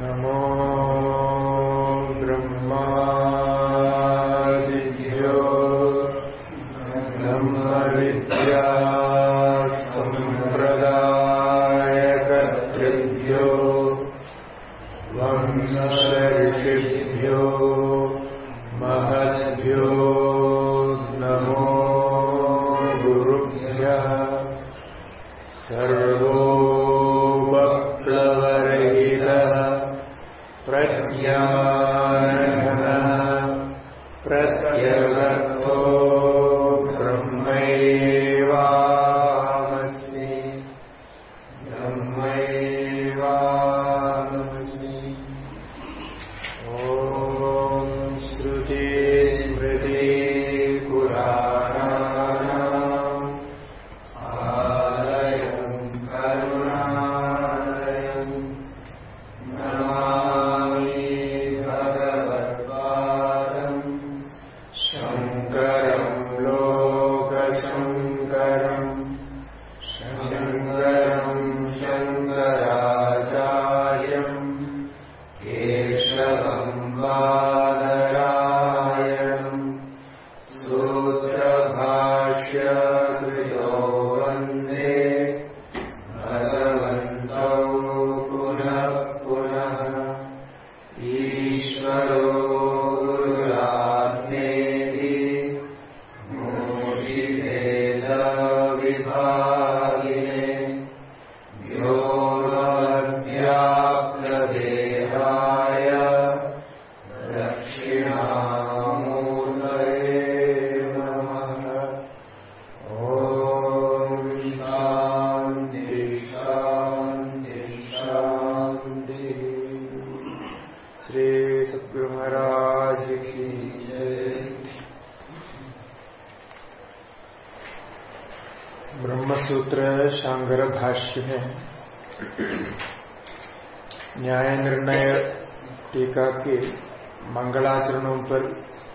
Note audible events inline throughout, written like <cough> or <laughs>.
नमो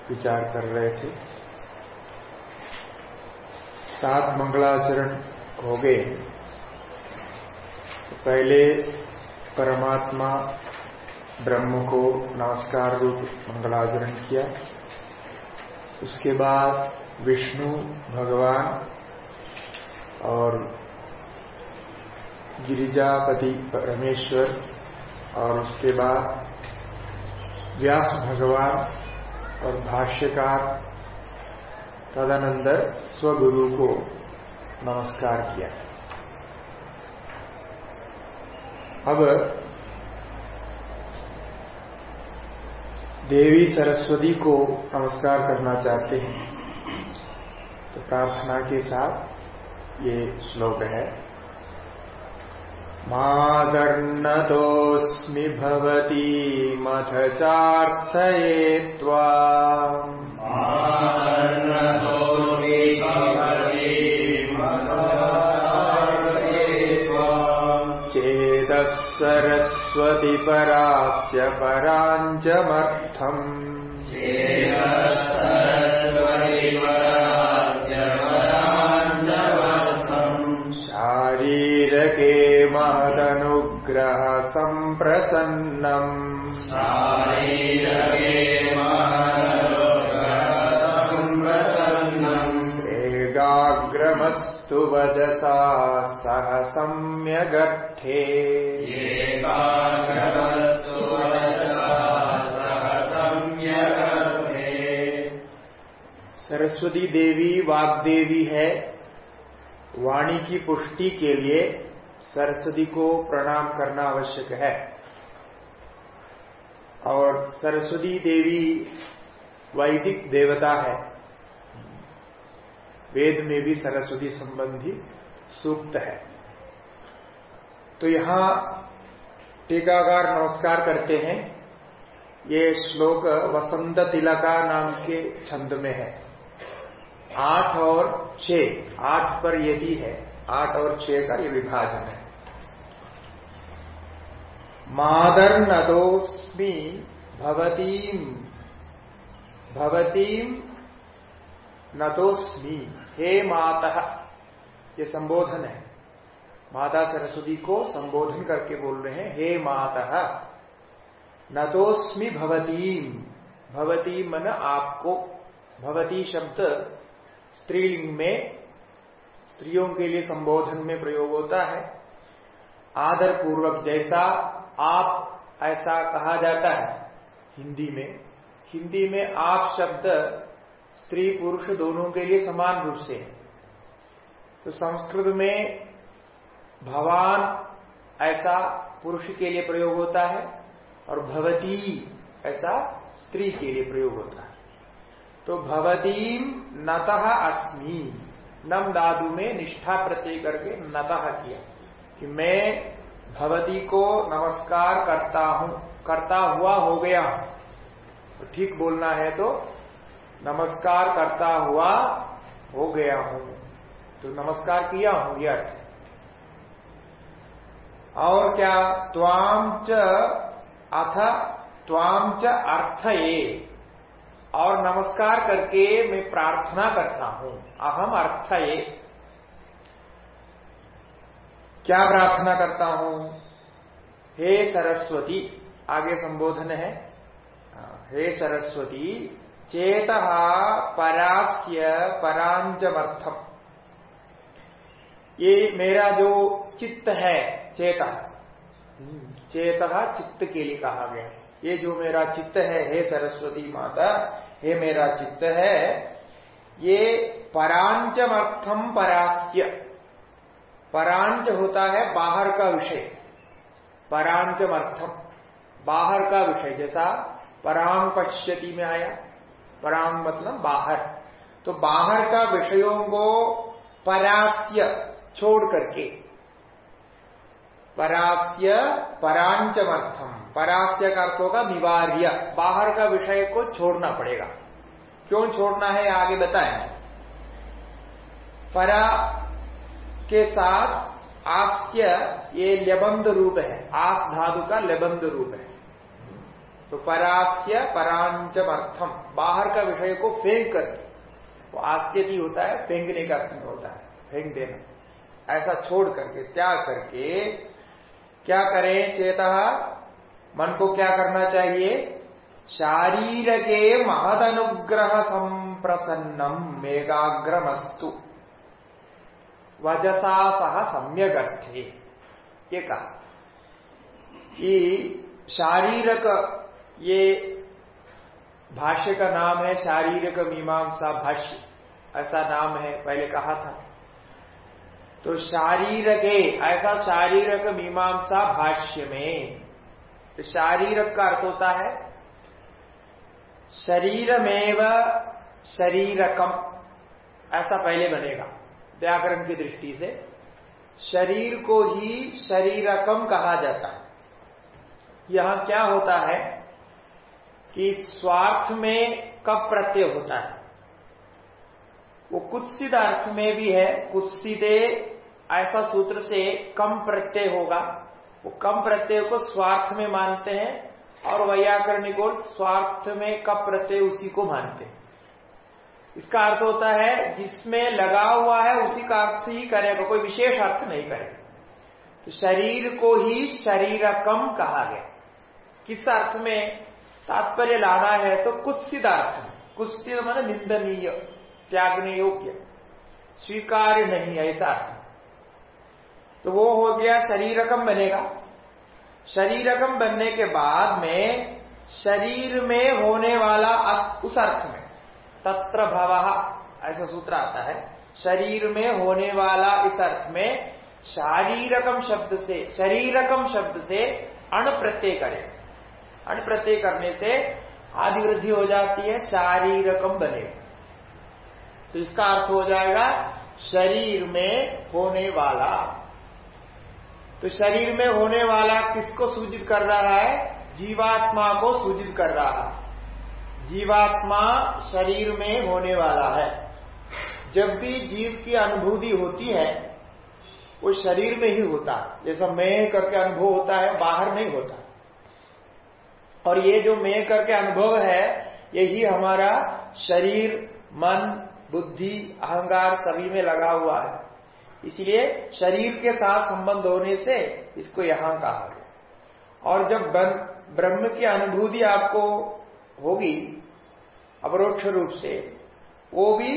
विचार कर रहे थे। सात मंगलाचरण हो गए। पहले परमात्मा ब्रह्म को नमस्कार रूप मंगलाचरण किया। उसके बाद विष्णु, भगवान और गिरिजापति परमेश्वर और उसके बाद व्यास भगवान और भाष्यकार तदनंतर स्वगुरु को नमस्कार किया। अब देवी सरस्वती को नमस्कार करना चाहते हैं। तो प्रार्थना के साथ ये श्लोक है। मादर्नतोऽस्मि भवती मथ चार्थये त्वा चेदः सरस्वति परास्य पराञ्चमर्थम् महदनुग्रह सम्प्रसन्नम् एगाग्रमस्तु वदसा, सह सम्यगर्थे। सरस्वती देवी, वाग्देवी है। वाणी की पुष्टि के लिए सरस्वती को प्रणाम करना आवश्यक है। और सरस्वती देवी वैदिक देवता है। वेद में भी सरस्वती संबंधी सूक्त है। तो यहाँ टीकाकार नमस्कार करते हैं। ये श्लोक वसंत तिलका नाम के छंद में है। आठ और छ, आठ पर यदि है। आठ और छ का ये विभाजन है। मादर नदोस्मी भवतीम भवतीम नतोस्मी हे माता, ये संबोधन है। माता सरस्वती को संबोधन करके बोल रहे हैं, हे माता न तोस्मी भवतीम भवती मन आपको, भवती शब्द स्त्रीलिंग में स्त्रियों के लिए संबोधन में प्रयोग होता है। आदर पूर्वक जैसा आप, ऐसा कहा जाता है। हिंदी में हिंदी में आप शब्द स्त्री पुरुष दोनों के लिए समान रूप से है। तो संस्कृत में भवान ऐसा पुरुष के लिए प्रयोग होता है और भवती ऐसा स्त्री के लिए प्रयोग होता है। तो भवतीम नतः अस्मी। नम दादु में निष्ठा प्रत्यय करके नतः किया कि मैं भवती को नमस्कार करता हूँ, करता हुआ हो गया हूँ। तो ठीक बोलना है तो नमस्कार करता हुआ हो गया हूँ। तो नमस्कार किया हूँ, यह अर्थ। और क्या त्वाम च अथ त्वाम च अर्थ ये। और नमस्कार करके मैं प्रार्थना करता हूँ। अहम अर्थ ये। क्या प्रार्थना करता हूँ? हे सरस्वती, आगे संबोधन है। हे सरस्वती चेत परास्य परांजमर्थम ये मेरा जो चित्त है चेत चेत चित्त के लिए कहा गया ये जो मेरा चित्त है, हे सरस्वती माता हे मेरा चित्त है, ये परांचमर्थम परास्य परांच होता है बाहर का विषय। परांचमर्थम, बाहर का विषय, जैसा परांग पश्यति में आया। परांग मतलब बाहर। तो बाहर का विषयों को परास्य छोड़ करके परास्य परांचमर्थम परास्य का अर्थ होगा निवार्य। बाहर का विषय को छोड़ना पड़ेगा। क्यों छोड़ना है आगे बताएँ। परा के साथ आस्य ये लबंध रूप है। आस धातु का लबंध रूप है। तो परास्य परांचमर्थम बाहर का विषय को फेंक कर। वो आस्यति होता है, फेंकने का अर्थ होता है। फेंक देना। ऐसा छोड़ करके, त्याग करके क्या करें चेता? मन को क्या करना चाहिए? शारीर के महदनुग्रह संप्रसन्नम मेघाग्रमस्तु। वजसा सह सम्यक अर्थे ये कहा। कि शारीरक ये भाष्य का नाम है, शारीरक मीमांसा भाष्य। ऐसा नाम है, पहले कहा था। तो शारीरक, ऐसा शारीरक मीमांसा भाष्य में तो शारीरक का अर्थ होता है, शरीरमेव शरीरकम। ऐसा पहले बनेगा, व्याकरण की दृष्टि से। शरीर को ही शरीरकम कहा जाता है। यहाँ क्या होता है कि स्वार्थ में कब प्रत्यय होता है? वो कुत्सित अर्थ में भी है कुत्सिदे ऐसा सूत्र से कम प्रत्यय होगा। वो कम प्रत्यय को स्वार्थ में मानते हैं और वैयाकरणिकों स्वार्थ में कप प्रत्यय उसी को मानते हैं। इसका अर्थ होता है, जिसमें लगा हुआ है उसी का अर्थ ही करेगा, कोई विशेष अर्थ नहीं करेगा। तो शरीर को ही शरीर कम कहा गया। किस अर्थ में तात्पर्य लाना है तो कुत्सित अर्थ में। कुत्सित मन निंदनीय, त्यागने योग्य। स्वीकार्य नहीं ऐसा अर्थ। तो वो हो गया शरीरकम बनेगा। शरीरकम बनने के बाद में शरीर में होने वाला उस अर्थ में, तत्र भव, ऐसा सूत्र आता है। शरीर में होने वाला इस अर्थ में शारीरकम शब्द से, शरीरकम शब्द से अण प्रत्यय करे। अण प्रत्यय करने से आदिवृद्धि हो जाती है, शारीरकम बने। तो इसका अर्थ हो जाएगा, शरीर में होने वाला तो शरीर में होने वाला किसको सूचित कर रहा है? जीवात्मा को सूचित कर रहा है। जीवात्मा शरीर में होने वाला है। जब भी जीव की अनुभूति होती है, वो शरीर में ही होता है। जैसा मैं करके अनुभव होता है, बाहर नहीं होता। और ये जो मैं करके अनुभव है, यही हमारा शरीर, मन, बुद्धि, अहंकार सभी में लगा हुआ है। इसलिए शरीर के साथ संबंध होने से इसको यहाँ कहा गया। और जब ब्रह्म की अनुभूति आपको होगी, अवरोक्ष रूप से, वो भी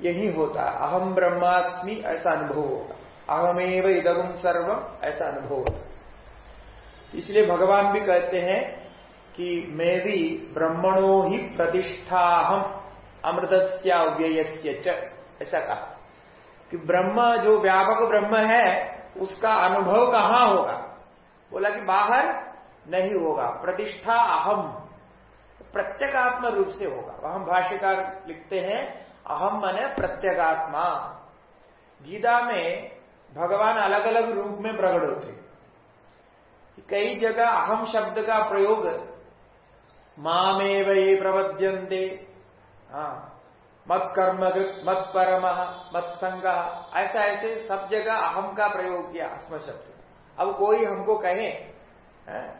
यही होता है। अहम ब्रह्मास्मि ऐसा अनुभव होगा। अहमेव इदम सर्व ऐसा अनुभव होगा इसलिए भगवान भी कहते हैं कि मैं भी ब्रह्मणो ही प्रतिष्ठा हम अमृतस्याव्यय ऐसा कहा। कि ब्रह्म जो व्यापक ब्रह्म है, उसका अनुभव कहाँ होगा? बोला कि बाहर नहीं होगा, प्रतिष्ठा अहम, प्रत्येगात्म रूप से होगा। वह हम भाष्यकार लिखते हैं, अहम मने प्रत्येगात्मा। गीता में भगवान अलग अलग रूप में प्रकट होते कई जगह अहम शब्द का प्रयोग, मामेव प्रवद्यंते हाँ। मत कर्म मत परम मत संग ऐसा ऐसे सब जगह अहम का प्रयोग किया अस्म शब्द अब कोई हमको कहे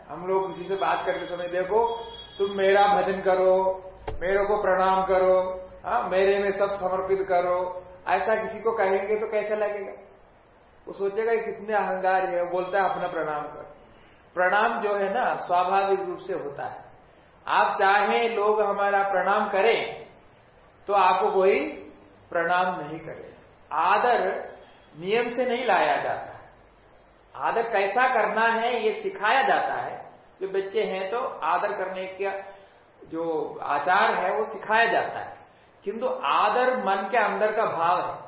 हम लोग किसी से बात करते समय देखो तुम मेरा भजन करो मेरे को प्रणाम करो आ, मेरे में सब समर्पित करो। ऐसा किसी को कहेंगे तो कैसा लगेगा? वो सोचेगा कितने अहंगार है। बोलता है अपना प्रणाम कर। प्रणाम जो है ना स्वाभाविक रूप से होता है। आप चाहे लोग हमारा प्रणाम करें तो आपको कोई प्रणाम नहीं करे। आदर नियम से नहीं लाया जाता। है आदर कैसा करना है, ये सिखाया जाता है। जो बच्चे हैं तो आदर करने का जो आचार है, वो सिखाया जाता है। किंतु आदर मन के अंदर का भाव है।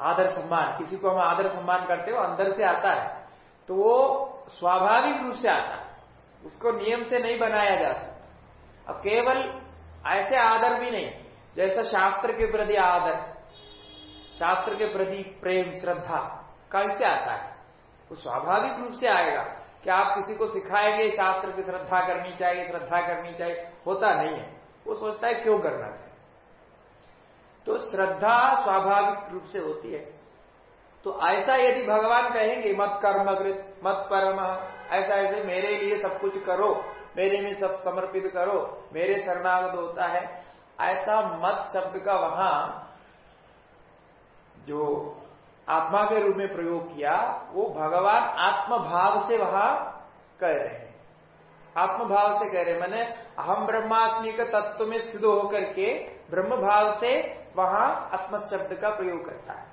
आदर सम्मान, किसी को हम आदर सम्मान करते हो, अंदर से आता है तो वो स्वाभाविक रूप से आता है। उसको नियम से नहीं बनाया जा सकता। अब केवल ऐसे आदर भी नहीं। जैसा शास्त्र के प्रति आदर, शास्त्र के प्रति प्रेम, श्रद्धा कैसे आता है। वो स्वाभाविक रूप से आएगा कि आप किसी को सिखाएँगे, शास्त्र की श्रद्धा करनी चाहिए, श्रद्धा करनी चाहिए, होता नहीं है। वो सोचता है क्यों करना चाहिए? तो श्रद्धा स्वाभाविक रूप से होती है। तो ऐसा यदि भगवान कहेंगे, मत कर्म मत परम, ऐसा ऐसे मेरे लिए सब कुछ करो, मेरे में सब समर्पित करो मेरे शरणागत होता है। ऐसा मत शब्द का वहाँ जो आत्मा के रूप में प्रयोग किया वो भगवान आत्म भाव से वहाँ कह रहे हैं। आत्म भाव से कह रहे हैं। मैंने अहम ब्रह्मास्मि का तत्व में स्थित होकर के ब्रह्म भाव से वहाँ अस्मत् शब्द का प्रयोग करता है।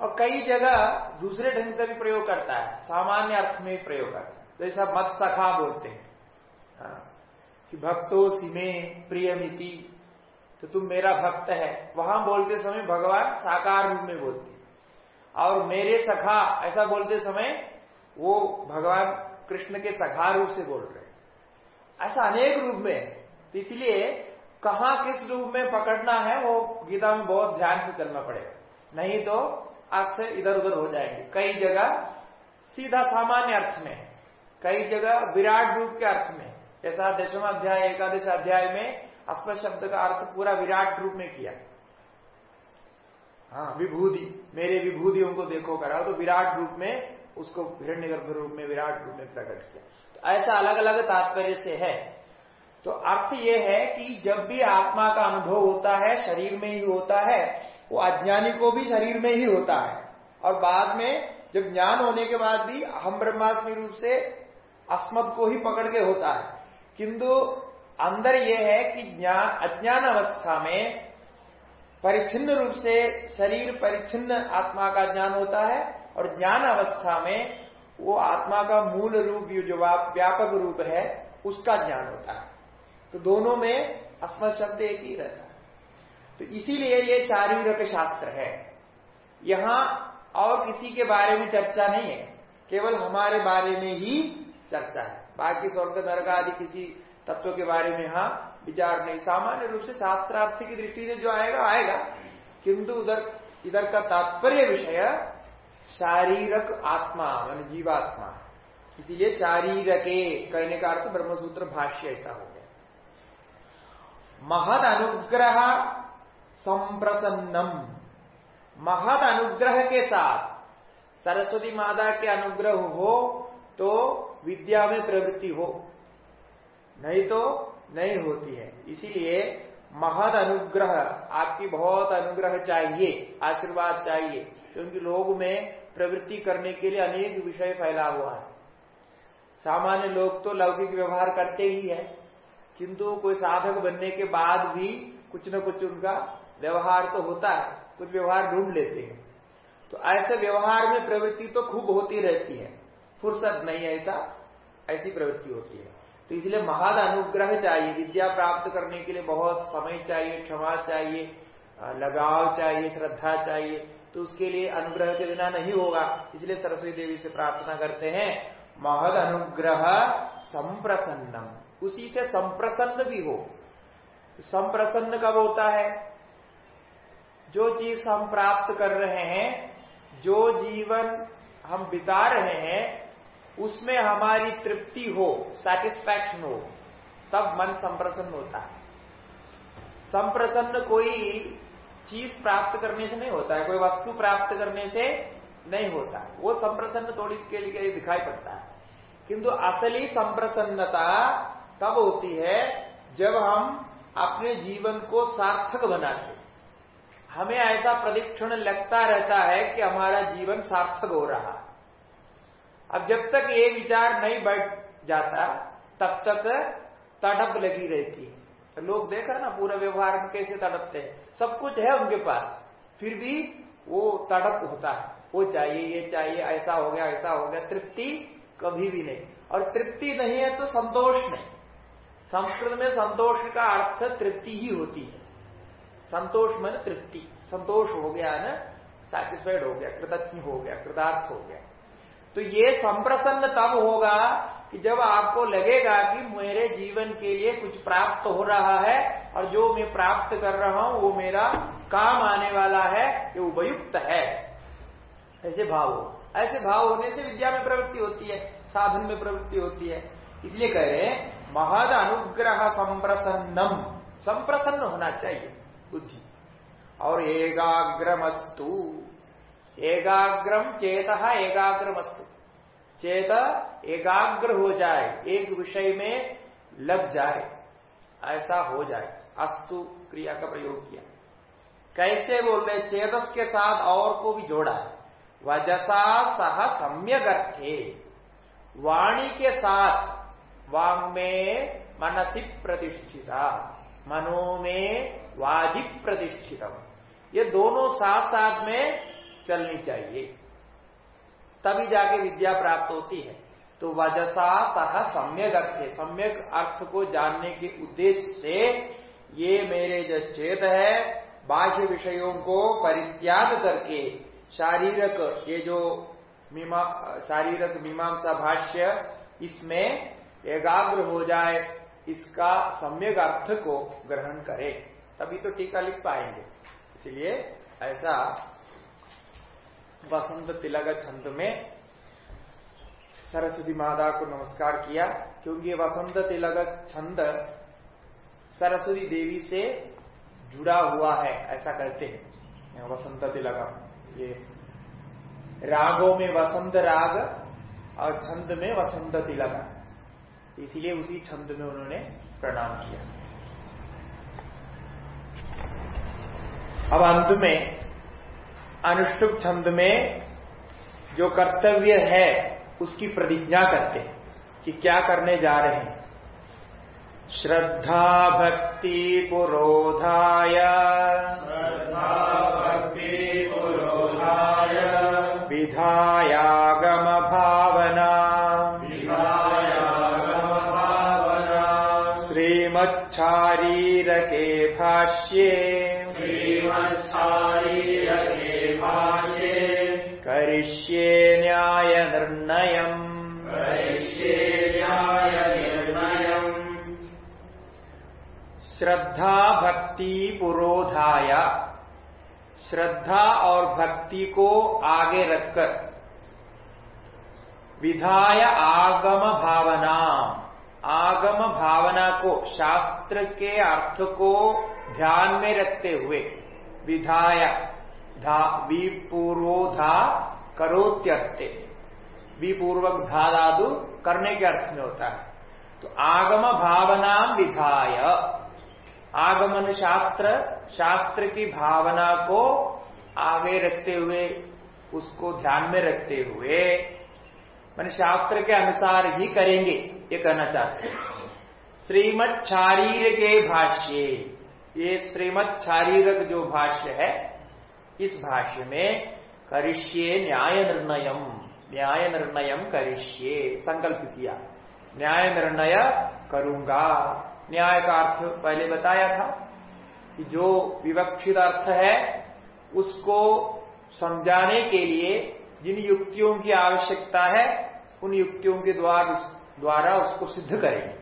और कई जगह दूसरे ढंग से भी प्रयोग करता है। सामान्य अर्थ में प्रयोग करता है। जैसा मत सखा बोलते हैं। हाँ, कि भक्तो सिमे प्रियमिति। तो तुम मेरा भक्त है। वहाँ बोलते समय भगवान साकार रूप में बोलते और मेरे सखा, ऐसा बोलते समय वो भगवान कृष्ण के सखा रूप से बोल रहे ऐसा अनेक रूप में तो इसलिए कहा किस रूप में पकड़ना है, वो गीता में बहुत ध्यान से चलना पड़ेगा। नहीं तो अक्सर इधर उधर हो जाएँगे। कई जगह सीधा सामान्य अर्थ में कई जगह विराट रूप के अर्थ में जैसा दशम अध्याय, एकादश अध्याय में अस्म शब्द का अर्थ पूरा विराट रूप में किया। हाँ विभूति, मेरे विभूतियों को देखो करा तो विराट रूप में, उसको हिरण्य रूप में, विराट रूप में प्रकट किया। तो ऐसा अलग अलग तात्पर्य से है। तो अर्थ यह है कि जब भी आत्मा का अनुभव होता है, शरीर में ही होता है, वो अज्ञानी को भी शरीर में ही होता है। और बाद में, जब ज्ञान होने के बाद भी हम ब्रह्मास्मि रूप से अस्मद को ही पकड़ के होता है। किंतु अंदर यह है कि ज्ञान अज्ञान अवस्था में परिच्छिन्न रूप से शरीर परिच्छिन्न आत्मा का ज्ञान होता है और ज्ञान अवस्था में वो आत्मा का मूल रूप जो व्यापक रूप है, उसका ज्ञान होता है। तो दोनों में अस्मत शब्द एक ही रहता है। तो इसीलिए ये शारीरिक शास्त्र है। यहाँ और किसी के बारे में चर्चा नहीं है। केवल हमारे बारे में ही चर्चा है। बाकी स्वर्ग, नरक आदि किसी तत्व के बारे में हाँ विचार नहीं। सामान्य रूप से शास्त्रार्थ की दृष्टि से जो आएगा आएगा। किंतु उधर, इधर का तात्पर्य विषय शारीरक आत्मा मान जीवात्मा। इसीलिए शारीर के कहने का अर्थ ब्रह्मसूत्र भाष्य ऐसा हो गया। महद अनुग्रह संप्रसन्नम। महद अनुग्रह के साथ सरस्वती माता के अनुग्रह हो तो विद्या में प्रवृत्ति हो। नहीं तो नहीं होती है। इसीलिए महद अनुग्रह, आपकी बहुत अनुग्रह चाहिए, आशीर्वाद चाहिए, क्योंकि लोग में प्रवृत्ति करने के लिए अनेक विषय फैला हुआ है। सामान्य लोग तो लौकिक व्यवहार करते ही है, किंतु कोई साधक बनने के बाद भी कुछ न कुछ उनका व्यवहार तो होता है, कुछ व्यवहार ढूंढ लेते हैं। तो ऐसे व्यवहार में प्रवृत्ति तो खूब होती रहती है। फुर्सत नहीं ऐसा, ऐसी प्रवृत्ति होती है। तो इसलिए महाद अनुग्रह चाहिए, विद्या प्राप्त करने के लिए बहुत समय चाहिए, क्षमा चाहिए लगाव चाहिए, श्रद्धा चाहिए तो उसके लिए अनुग्रह के बिना नहीं होगा। इसलिए सरस्वती देवी से प्रार्थना करते हैं, महद अनुग्रह संप्रसन्नम। उसी से संप्रसन्न भी हो। तो संप्रसन्न कब होता है? जो चीज़ हम प्राप्त कर रहे हैं, जो जीवन हम बिता रहे हैं उसमें हमारी तृप्ति हो सेटिस्फैक्शन हो, तब मन संप्रसन्न होता है। संप्रसन्न कोई चीज़ प्राप्त करने से नहीं होता है, कोई वस्तु प्राप्त करने से नहीं होता वो संप्रसन्न थोड़ी के लिए दिखाई पड़ता है। किंतु असली संप्रसन्नता तब होती है जब हम अपने जीवन को सार्थक बनाते हमें ऐसा प्रदीक्षण लगता रहता है कि हमारा जीवन सार्थक हो रहा अब जब तक ये विचार नहीं बैठ जाता, तब तक तड़प लगी रहती है। तो लोग देखा ना, पूरा व्यवहार में कैसे तड़पते हैं? सब कुछ है उनके पास। फिर भी वो तड़प होता है। वो चाहिए, ये चाहिए, ऐसा हो गया, ऐसा हो गया, तृप्ति कभी भी नहीं। और तृप्ति नहीं है तो संतोष नहीं। संस्कृत में संतोष का अर्थ तृप्ति ही होती है। संतोष मन तृप्ति। संतोष हो गया ना सेटिस्फाइड हो गया, कृतज्ञ हो गया, कृतार्थ हो गया। तो ये संप्रसन्न तब होगा कि जब आपको लगेगा कि मेरे जीवन के लिए कुछ प्राप्त हो रहा है और जो मैं प्राप्त कर रहा हूँ, वो मेरा काम आने वाला है, ये उपयुक्त है। ऐसे भाव हो। ऐसे भाव होने से विद्या में प्रवृत्ति होती है, साधन में प्रवृत्ति होती है। इसलिए कह रहे महद अनुग्रह संप्रसन्नम। संप्रसन्न होना चाहिए, बुद्धि। और एकाग्रमस्तु। एकाग्रम चेत एकाग्रमस्तु चेत एकाग्र हो जाए, एक विषय में लग जाए, ऐसा हो जाए। अस्तु, क्रिया का प्रयोग किया। कैसे बोलते चेतस के साथ और को भी जोड़ा वजसा सह सम्यक अर्थे वाणी के साथ वांग में मनसी प्रतिष्ठिता, मनो में वाजिब प्रतिष्ठितम ये दोनों साथ साथ में चलनी चाहिए। तभी जाके विद्या प्राप्त होती है। तो वजसा सह सम्यक अर्थ। सम्यक अर्थ को जानने के उद्देश्य से ये मेरे जो चेत है, बाह्य विषयों को परित्याग करके शारीरक ये जो मीमा, शारीरक मीमांसा भाष्य, इसमें एकाग्र हो जाए, इसका सम्यक अर्थ को ग्रहण करे। तभी तो टीका लिख पाएँगे। इसलिए ऐसा वसंत तिलक छंद में सरस्वती माता को नमस्कार किया, क्योंकि वसंत तिलक छंद सरस्वती देवी से जुड़ा हुआ है, ऐसा कहते हैं। वसंत तिलक, ये रागों में वसंत राग और छंद में वसंत तिलक। इसीलिए उसी छंद में उन्होंने प्रणाम किया। अब अंत में अनुष्टुप छंद में जो कर्तव्य है उसकी प्रतिज्ञा करते हैं कि क्या करने जा रहे हैं। श्रद्धा भक्ति पुरोधाय। श्रद्धा भक्ति पुरोधाय। विधायागम भावना। विधायागम भावना। श्रीमच्छारीरके भाष्ये। श्रीमच्छारीरके करिष्ये न्याय निर्णयम् श्रद्धा भक्ति पुरोधाय श्रद्धा और भक्ति को आगे रखकर। विधाय आगम भावना। आगम भावना को शास्त्र के अर्थ को ध्यान में रखते हुए विधाय। धा, विपूर्वोधा करोत्यर्थे। विपूर्वक धा दादु करने के अर्थ में होता है। तो आगम भावना विधाय। आगमन शास्त्र शास्त्र की भावना को आगे रखते हुए, उसको ध्यान में रखते हुए, मैंने शास्त्र के अनुसार ही करेंगे, ये कहना चाहते हैं। श्रीमद शारीर के भाष्य, ये श्रीमद शारीरक जो भाष्य है इस भाष्य में करिष्ये न्याय निर्णयम न्याय निर्णय करिष्ये, संकल्प किया। न्याय निर्णय करूँगा। न्याय का अर्थ पहले बताया था कि जो विवक्षित अर्थ है, उसको समझाने के लिए जिन युक्तियों की आवश्यकता है, उन युक्तियों के द्वारा द्वारा उसको सिद्ध करेंगे।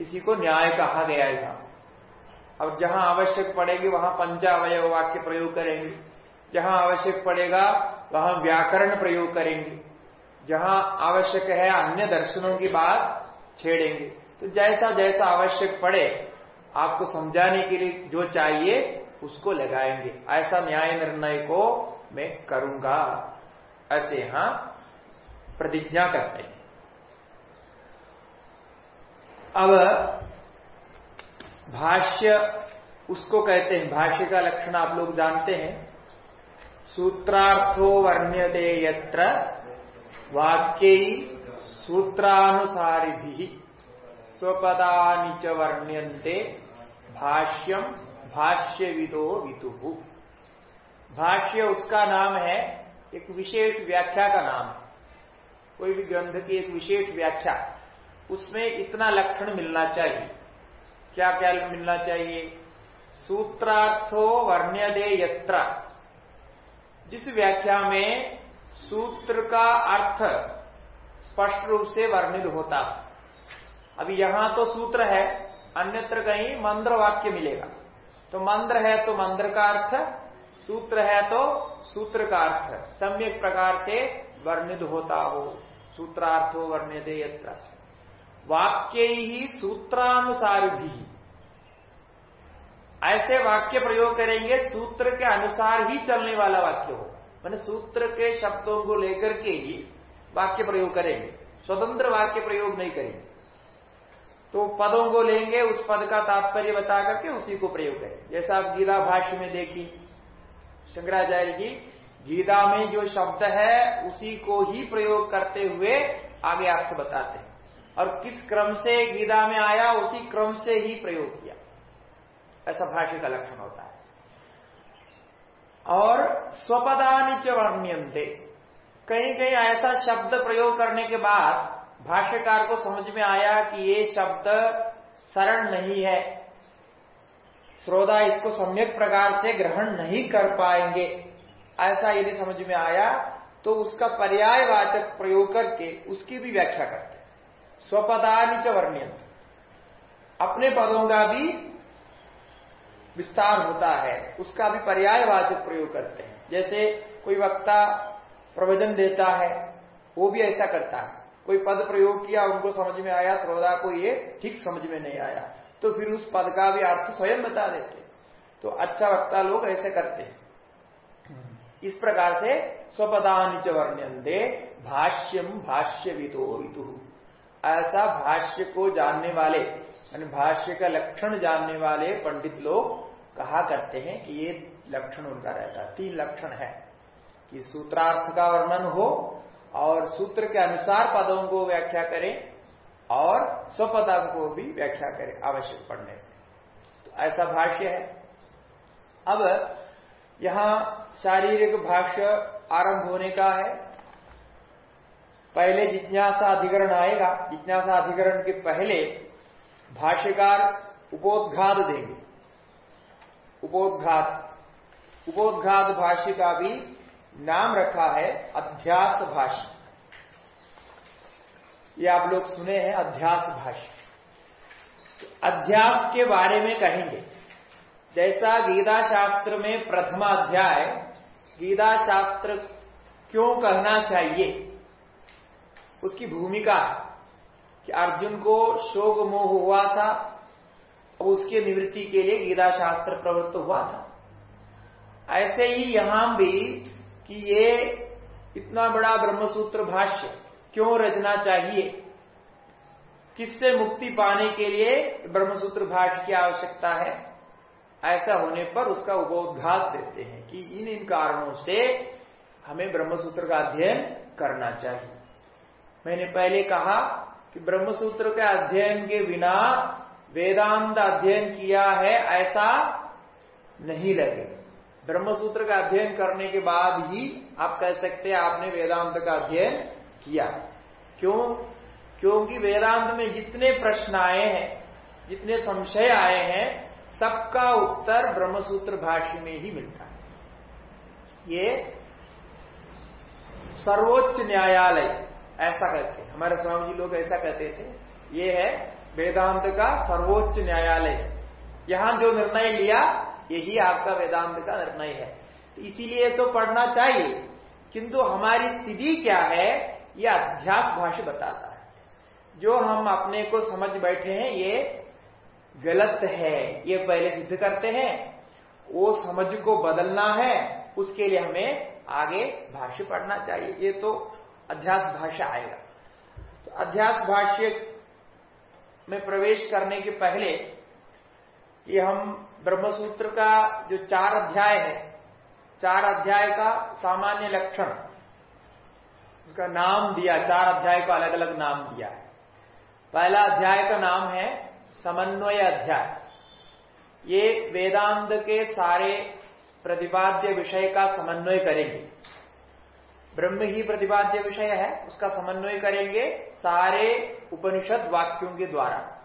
इसी को न्याय कहा गया था अब जहाँ आवश्यक पड़ेगी वहाँ पंचावय वाक्य प्रयोग करेंगे। जहाँ आवश्यक पड़ेगा वहाँ व्याकरण प्रयोग करेंगे। जहाँ आवश्यक है अन्य दर्शनों की बात छेड़ेंगे। तो जैसा जैसा आवश्यक पड़े, आपको समझाने के लिए जो चाहिए, उसको लगाएँगे। ऐसा न्याय निर्णय को मैं करूँगा। ऐसे यहाँ प्रतिज्ञा करते हैं। अब भाष्य उसको कहते हैं। भाष्य का लक्षण आप लोग जानते हैं। सूत्रार्थो वर्ण्यते यत्र वाक्य सूत्रानुसारी भी स्वपदानि च वर्ण्यन्ते भाष्यम भाष्य विदो। वितु भाष्य उसका नाम है, एक विशेष व्याख्या का नाम। कोई भी ग्रंथ की एक विशेष व्याख्या। उसमें इतना लक्षण मिलना चाहिए। क्या क्या मिलना चाहिए? सूत्रार्थो वर्ण्यदे यत्र जिस व्याख्या में सूत्र का अर्थ स्पष्ट रूप से वर्णित होता अभी यहाँ तो सूत्र है, अन्यत्र कहीं मंत्र वाक्य मिलेगा। तो मंत्र है तो मंत्र का अर्थ, सूत्र है तो सूत्र का अर्थ। सम्यक प्रकार से वर्णित होता हो। सूत्रार्थो वर्ण्य दे यत्र वाक्य ही सूत्रानुसार भी ऐसे वाक्य प्रयोग करेंगे, सूत्र के अनुसार ही चलने वाला वाक्य हो। मैंने सूत्र के शब्दों को लेकर के ही वाक्य प्रयोग करेंगे। स्वतंत्र वाक्य प्रयोग नहीं करेंगे। तो पदों को लेंगे, उस पद का तात्पर्य बता करके उसी को प्रयोग करें जैसा आप गीता भाष्य में देखी, शंकराचार्य जी, गीता में जो शब्द है, उसी को ही प्रयोग करते हुए आगे अर्थ बताते हैं। और किस क्रम से गीता में आया, उसी क्रम से ही प्रयोग किया। ऐसा भाष्य का लक्षण होता है। और स्वपदानि च वर्ण्यंते कहीं कहीं ऐसा शब्द प्रयोग करने के बाद भाष्यकार को समझ में आया कि ये शब्द सरल नहीं है। श्रोता इसको सम्यक प्रकार से ग्रहण नहीं कर पाएँगे। ऐसा यदि समझ में आया तो उसका पर्यायवाचक प्रयोग करके उसकी भी व्याख्या करते स्वपदानि च वर्ण्यंत अपने पदों का भी विस्तार होता है, उसका भी पर्यायवाचक प्रयोग करते हैं। जैसे कोई वक्ता प्रवचन देता है, वो भी ऐसा करता है। कोई पद प्रयोग किया, उनको समझ में आया श्रोता को ये ठीक समझ में नहीं आया तो फिर उस पद का भी अर्थ स्वयं बता देते तो अच्छा वक्ता लोग ऐसे करते हैं। इस प्रकार से स्वपदानिच वर्ण्यंदे भाष्यम भाष्य विदो विदु। ऐसा भाष्य को जानने वाले, यानी भाष्य का लक्षण जानने वाले पंडित लोग कहा करते हैं कि ये लक्षण उनका रहता है। तीन लक्षण है कि सूत्रार्थ का वर्णन हो और सूत्र के अनुसार पदों को व्याख्या करें और स्वपदों को भी व्याख्या करें आवश्यक पढ़ने तो ऐसा भाष्य है। अब यहाँ शारीरिक भाष्य आरंभ होने का है। पहले जिज्ञासा अधिकरण आएगा। जिज्ञासा अधिकरण के पहले भाष्यकार उपोदघात देंगे। उपोदघात। उपोदघात भाष्य का भी नाम रखा है अध्यास भाष्य। ये आप लोग सुने हैं अध्यास भाष्य। अध्यास के बारे में कहेंगे। जैसा गीता शास्त्र में प्रथमा अध्याय गीता शास्त्र क्यों कहना चाहिए? उसकी भूमिका है कि अर्जुन को शोक मोह हुआ था, अब उसके निवृत्ति के लिए गीता शास्त्र प्रवृत्त हुआ था। ऐसे ही यहाँ भी कि ये इतना बड़ा ब्रह्मसूत्र भाष्य क्यों रचना चाहिए? किससे मुक्ति पाने के लिए ब्रह्मसूत्र भाष्य की आवश्यकता है? ऐसा होने पर उसका उपोदघात देते हैं कि इन इन कारणों से हमें ब्रह्मसूत्र का अध्ययन करना चाहिए। मैंने पहले कहा कि ब्रह्म सूत्र के अध्ययन के बिना वेदांत अध्ययन किया है, ऐसा नहीं लगे। ब्रह्म सूत्र का अध्ययन करने के बाद ही आप कह सकते हैं आपने वेदांत का अध्ययन किया। क्यों? क्योंकि वेदांत में जितने प्रश्न आए हैं, जितने संशय आए हैं, सबका उत्तर ब्रह्मसूत्र भाष्य में ही मिलता है। ये सर्वोच्च न्यायालय ऐसा कहते हमारे स्वामी जी लोग ऐसा कहते थे, ये है वेदांत का सर्वोच्च न्यायालय। यहाँ जो निर्णय लिया, यही आपका वेदांत का निर्णय है। तो इसीलिए तो पढ़ना चाहिए। किंतु हमारी स्थिति क्या है, ये अध्यास भाष्य बताता है। जो हम अपने को समझ बैठे हैं, ये गलत है। ये पहले सिद्ध करते हैं। वो समझ को बदलना है। उसके लिए हमें आगे भाष्य पढ़ना चाहिए। ये तो अध्यास भाष्य आएगा। तो अध्यास भाष्य में प्रवेश करने के पहले ये हम ब्रह्मसूत्र का जो चार अध्याय है, चार अध्याय का सामान्य लक्षण, उसका नाम दिया, चार अध्याय को अलग अलग नाम दिया है। पहला अध्याय का नाम है समन्वय अध्याय। ये वेदांत के सारे प्रतिपाद्य विषय का समन्वय करेंगे। ब्रह्म ही प्रतिपाद्य विषय है, उसका समन्वय करेंगे सारे उपनिषद वाक्यों के द्वारा।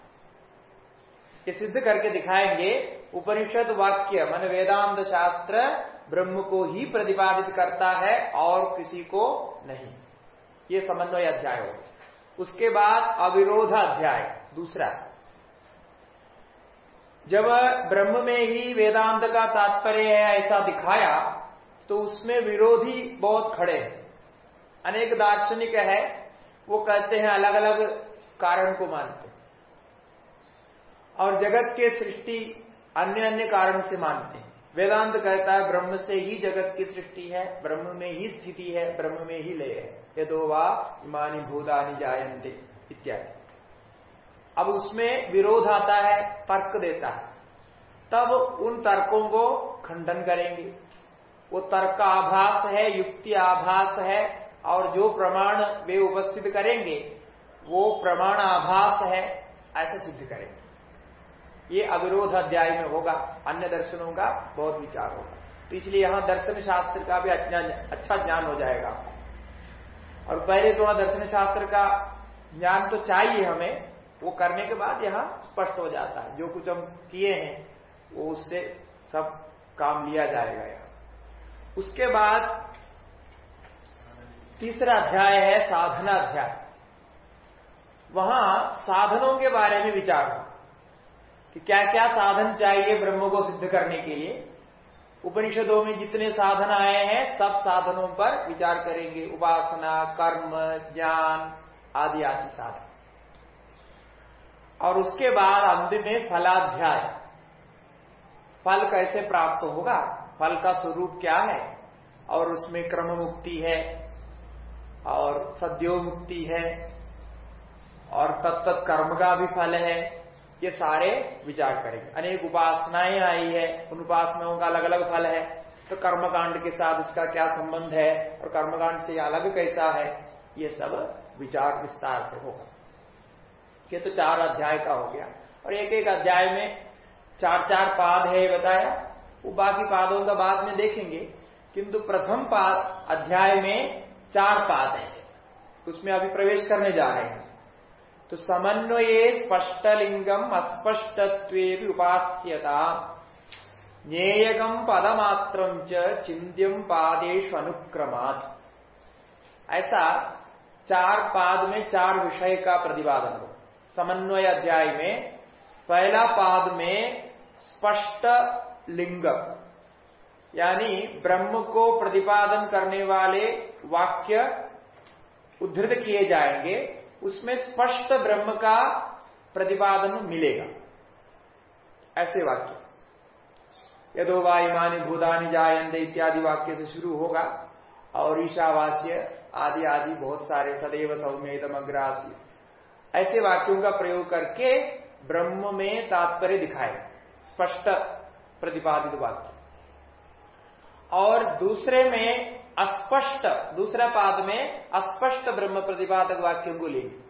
ये सिद्ध करके दिखाएँगे, उपनिषद वाक्य मन वेदांत शास्त्र ब्रह्म को ही प्रतिपादित करता है और किसी को नहीं। ये समन्वय अध्याय हो उसके बाद अविरोध अध्याय दूसरा। जब ब्रह्म में ही वेदांत का तात्पर्य है, ऐसा दिखाया तो उसमें विरोधी बहुत खड़े हैं। अनेक दार्शनिक है, वो कहते हैं अलग अलग कारण को मानते और जगत के सृष्टि अन्य अन्य कारण से मानते हैं। वेदांत कहता है, ब्रह्म से ही जगत की सृष्टि है, ब्रह्म में ही स्थिति है, ब्रह्म में ही लय है। यदो वा इमानी भूदानी जायंते इत्यादि। अब उसमें विरोध आता है, तर्क देता है। तब उन तर्कों को खंडन करेंगे। वो तर्क आभास है, युक्ति आभास है, और जो प्रमाण वे उपस्थित करेंगे, वो प्रमाण आभास है, ऐसा सिद्ध करेंगे। ये अविरोध अध्याय में होगा, अन्य दर्शनों का बहुत विचार होगा। तो इसलिए यहाँ दर्शन शास्त्र का भी अच्छा ज्ञान हो जाएगा। और पहले थोड़ा दर्शन शास्त्र का ज्ञान तो चाहिए हमें, वो करने के बाद यहाँ स्पष्ट हो जाता है। जो कुछ हम किए हैं, वो उससे सब काम लिया जाएगा यहाँ। उसके बाद तीसरा अध्याय है, साधना अध्याय। वहाँ साधनों के बारे में विचार हो कि क्या क्या साधन चाहिए ब्रह्म को सिद्ध करने के लिए। उपनिषदों में जितने साधन आए हैं, सब साधनों पर विचार करेंगे। उपासना, कर्म, ज्ञान आदि आदि साधन। और उसके बाद अंत में फलाध्याय। फल कैसे प्राप्त होगा? फल का स्वरूप क्या है? और उसमें क्रम मुक्ति है, और सद्यो मुक्ति है, और तत्त कर्म का भी फल है, ये सारे विचार करेंगे। अनेक उपासनाएँ आई है, उन उपासनाओं का अलग अलग फल है। तो कर्मकांड के साथ इसका क्या संबंध है, और कर्मकांड से अलग कैसा है, ये सब विचार विस्तार से होगा। ये तो चार अध्याय का हो गया। और एक एक अध्याय में चार चार पाद है बताया। वो बाकी पादों का बाद में देखेंगे, किंतु प्रथम पाद अध्याय में चार पाद है। उसमें अभी प्रवेश करने जा रहे हैं। तो समन्वये स्पष्टलिंगम अस्पष्टत्व उपास्यता। ज्ञेयगम पदमात्र चिंत्यम पादेश अनुक्रमात। ऐसा चार पाद में चार विषय का प्रतिपादन हो। समन्वय अध्याय में पहला पाद में स्पष्ट लिंग यानी ब्रह्म को प्रतिपादन करने वाले वाक्य उद्धृत किए जाएँगे, उसमें स्पष्ट ब्रह्म का प्रतिपादन मिलेगा। ऐसे वाक्य। यदो वायुमानी भूदानी जायंदे इत्यादि वाक्य से शुरू होगा, और ईशावास्य आदि आदि बहुत सारे सदैव सौम्यतम अग्रासी ऐसे वाक्यों का प्रयोग करके ब्रह्म में तात्पर्य दिखाए, स्पष्ट। प्रतिपादित वाक्य। और दूसरे में अस्पष्ट, दूसरा पाद में अस्पष्ट ब्रह्म प्रतिपादक वाक्यों को लेंगे।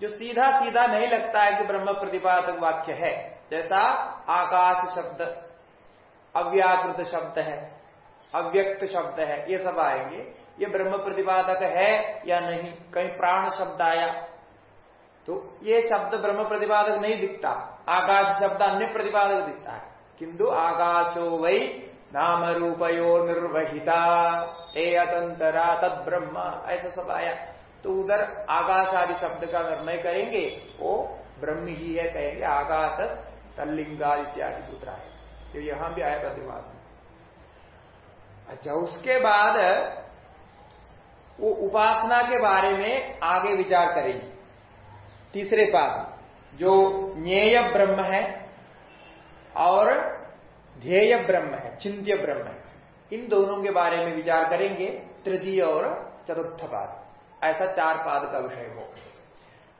जो सीधा सीधा नहीं लगता है कि ब्रह्म प्रतिपादक वाक्य है। जैसा आकाश शब्द, अव्याकृत शब्द है, अव्यक्त शब्द है, ये सब आएँगे। ये ब्रह्म प्रतिपादक है या नहीं? कहीं प्राण शब्द आया तो ये शब्द ब्रह्म प्रतिपादक नहीं दिखता। आकाश शब्द अन्य प्रतिपादक दिखता है। किंतु आकाशो वै नाम रूपयो निर्वहिता। हे अतंतरा तद ब्रह्म ऐसा सब आया। तो उधर आकाश आदि शब्द का निर्णय करेंगे, वो ब्रह्म ही है कहेंगे, आकाश तल्लिंगा इत्यादि सूत्र है। तो यहाँ भी आया प्रतिवाद अच्छा उसके बाद वो उपासना के बारे में आगे विचार करेंगे। तीसरे पाद जो ज्ञेय ब्रह्म है और ध्येय ब्रह्म है, चिंत्य ब्रह्म है। इन दोनों के बारे में विचार करेंगे, तृतीय और चतुर्थ पाद। ऐसा चार पाद का विषय हो।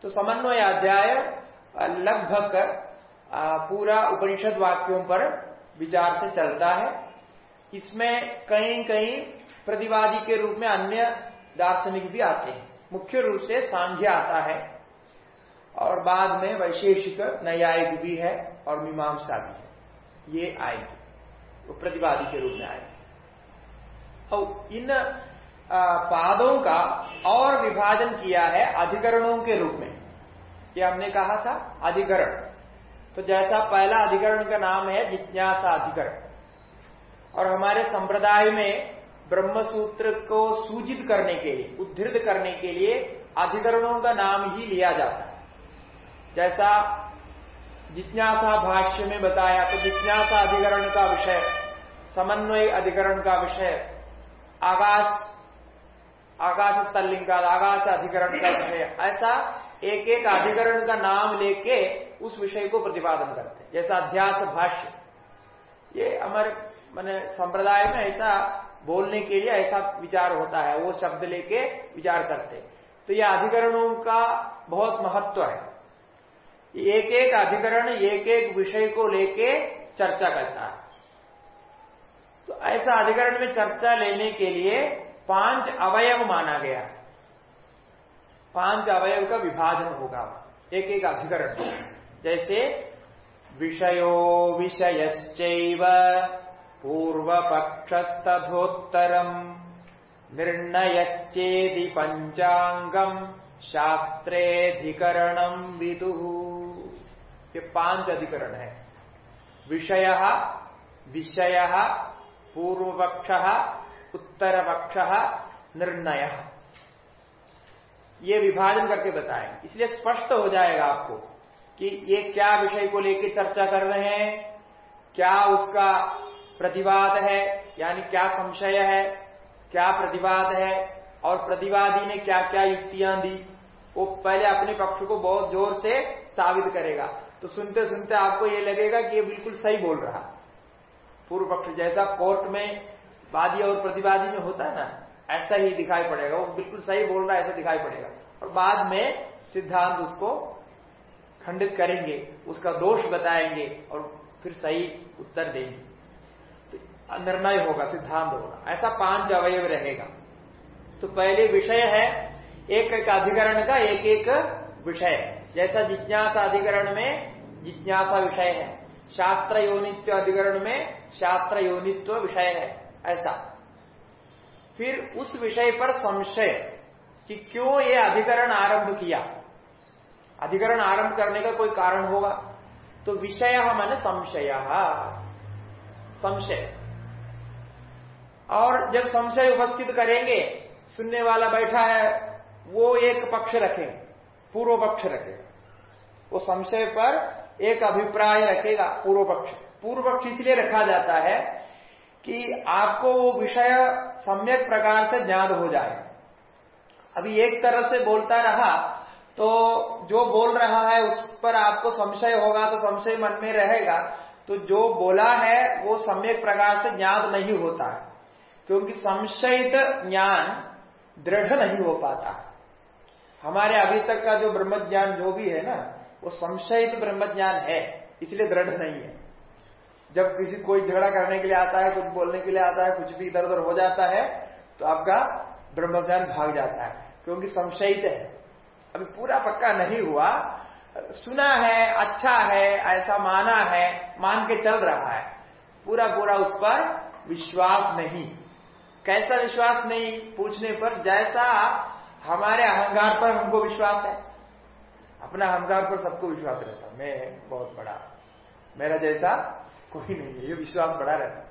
तो समन्वय अध्याय लगभग पूरा उपनिषद वाक्यों पर विचार से चलता है। इसमें कहीं कहीं प्रतिवादी के रूप में अन्य दार्शनिक भी आते हैं। मुख्य रूप से सांझ्य आता है। और बाद में वैशेषिक न्यायिक भी है और मीमांसा भी है। ये आएँगे। वो प्रतिवादी के रूप में आएँगे। और इन पादों का और विभाजन किया है अधिकरणों के रूप में। ये हमने कहा था, अधिकरण। तो जैसा पहला अधिकरण का नाम है जिज्ञासा अधिकरण और हमारे संप्रदाय में ब्रह्म सूत्र को सूचित करने के लिए, उद्धृत करने के लिए अधिकरणों का नाम ही लिया जाता है। जैसा जिज्ञासा भाष्य में बताया तो जिज्ञासा अधिकरण का विषय, समन्वय अधिकरण का विषय, आकाश आकाश का आकाश अधिकरण का विषय, ऐसा एक एक अधिकरण का नाम लेके उस विषय को प्रतिपादन करते हैं। जैसा अध्यास भाष्य। ये हमारे मैंने संप्रदाय में ऐसा बोलने के लिए ऐसा विचार होता है, वो शब्द लेके विचार करते तो ये अधिकरणों का बहुत महत्व है। एक एक अधिकरण एक एक विषय को लेके चर्चा करता है। तो ऐसा अधिकरण में चर्चा लेने के लिए पाँच अवयव माना गया। पाँच अवयव का विभाजन होगा। एक एक अधिकरण। जैसे, विषयो विषयश्चैव पूर्वपक्षस्तथोत्तरम् निर्णयश्चेदि पंचांगम शास्त्रेधिकरणम विदु। ये पाँच अधिकरण है। विषय विषय पूर्व पक्ष उत्तर पक्ष निर्णय। ये विभाजन करके बताएँ। इसलिए स्पष्ट हो जाएगा आपको कि ये क्या विषय को लेकर चर्चा कर रहे हैं, क्या उसका प्रतिवाद है, यानी क्या संशय है, क्या प्रतिवाद है, और प्रतिवादी ने क्या क्या युक्तियाँ दी, वो पहले अपने पक्ष को बहुत ज़ोर से साबित करेगा। तो सुनते सुनते आपको ये लगेगा कि ये बिल्कुल सही बोल रहा। पूर्व पक्ष जैसा कोर्ट में वादी और प्रतिवादी में होता है ना, ऐसा ही दिखाई पड़ेगा। वो बिल्कुल सही बोल रहा है, ऐसा दिखाई पड़ेगा। और बाद में सिद्धांत उसको खंडित करेंगे, उसका दोष बताएँगे और फिर सही उत्तर देंगे। तो निर्णय होगा, सिद्धांत होगा। ऐसा पाँच अवयव रहेगा। तो पहले विषय है, एक एक अधिकरण का एक एक विषय। जैसा जिज्ञासा अधिकरण में जिज्ञासा विषय है। शास्त्र योनित्व अधिकरण में शास्त्र योनित्व विषय है, ऐसा। फिर उस विषय पर संशय कि क्यों ये अधिकरण आरंभ किया? अधिकरण आरंभ करने का कोई कारण होगा? तो विषय मन संशय। संशय। और जब संशय उपस्थित करेंगे, सुनने वाला बैठा है, वो एक पक्ष रखें, पूर्व पक्ष रखेगा वो संशय पर एक अभिप्राय रखेगा पूर्व पक्ष पूर्व पक्ष इसलिए रखा जाता है कि आपको वो विषय सम्यक प्रकार से ज्ञान हो जाए। अभी एक तरह से बोलता रहा तो जो बोल रहा है उस पर आपको संशय होगा तो संशय मन में रहेगा। तो जो बोला है, वो सम्यक प्रकार से ज्ञान नहीं होता है। क्योंकि संशयित ज्ञान दृढ़ नहीं हो पाता। हमारे अभी तक का जो ब्रह्म ज्ञान जो भी है ना वो संशयित ब्रह्म ज्ञान है, इसलिए दृढ़ नहीं है। जब किसी कोई झगड़ा करने के लिए आता है, कुछ बोलने के लिए आता है, कुछ भी इधर उधर हो जाता है तो आपका ब्रह्मज्ञान भाग जाता है, क्योंकि संशयित है। अभी पूरा पक्का नहीं हुआ। सुना है अच्छा है, ऐसा माना है, मान के चल रहा है। पूरा पूरा उस पर विश्वास नहीं। कैसा विश्वास नहीं? पूछने पर जैसा हमारे अहंकार पर हमको विश्वास है। अपना अहंकार पर सबको विश्वास रहता। मैं बहुत बड़ा। मेरा जैसा कोई नहीं है, ये विश्वास बड़ा रहता।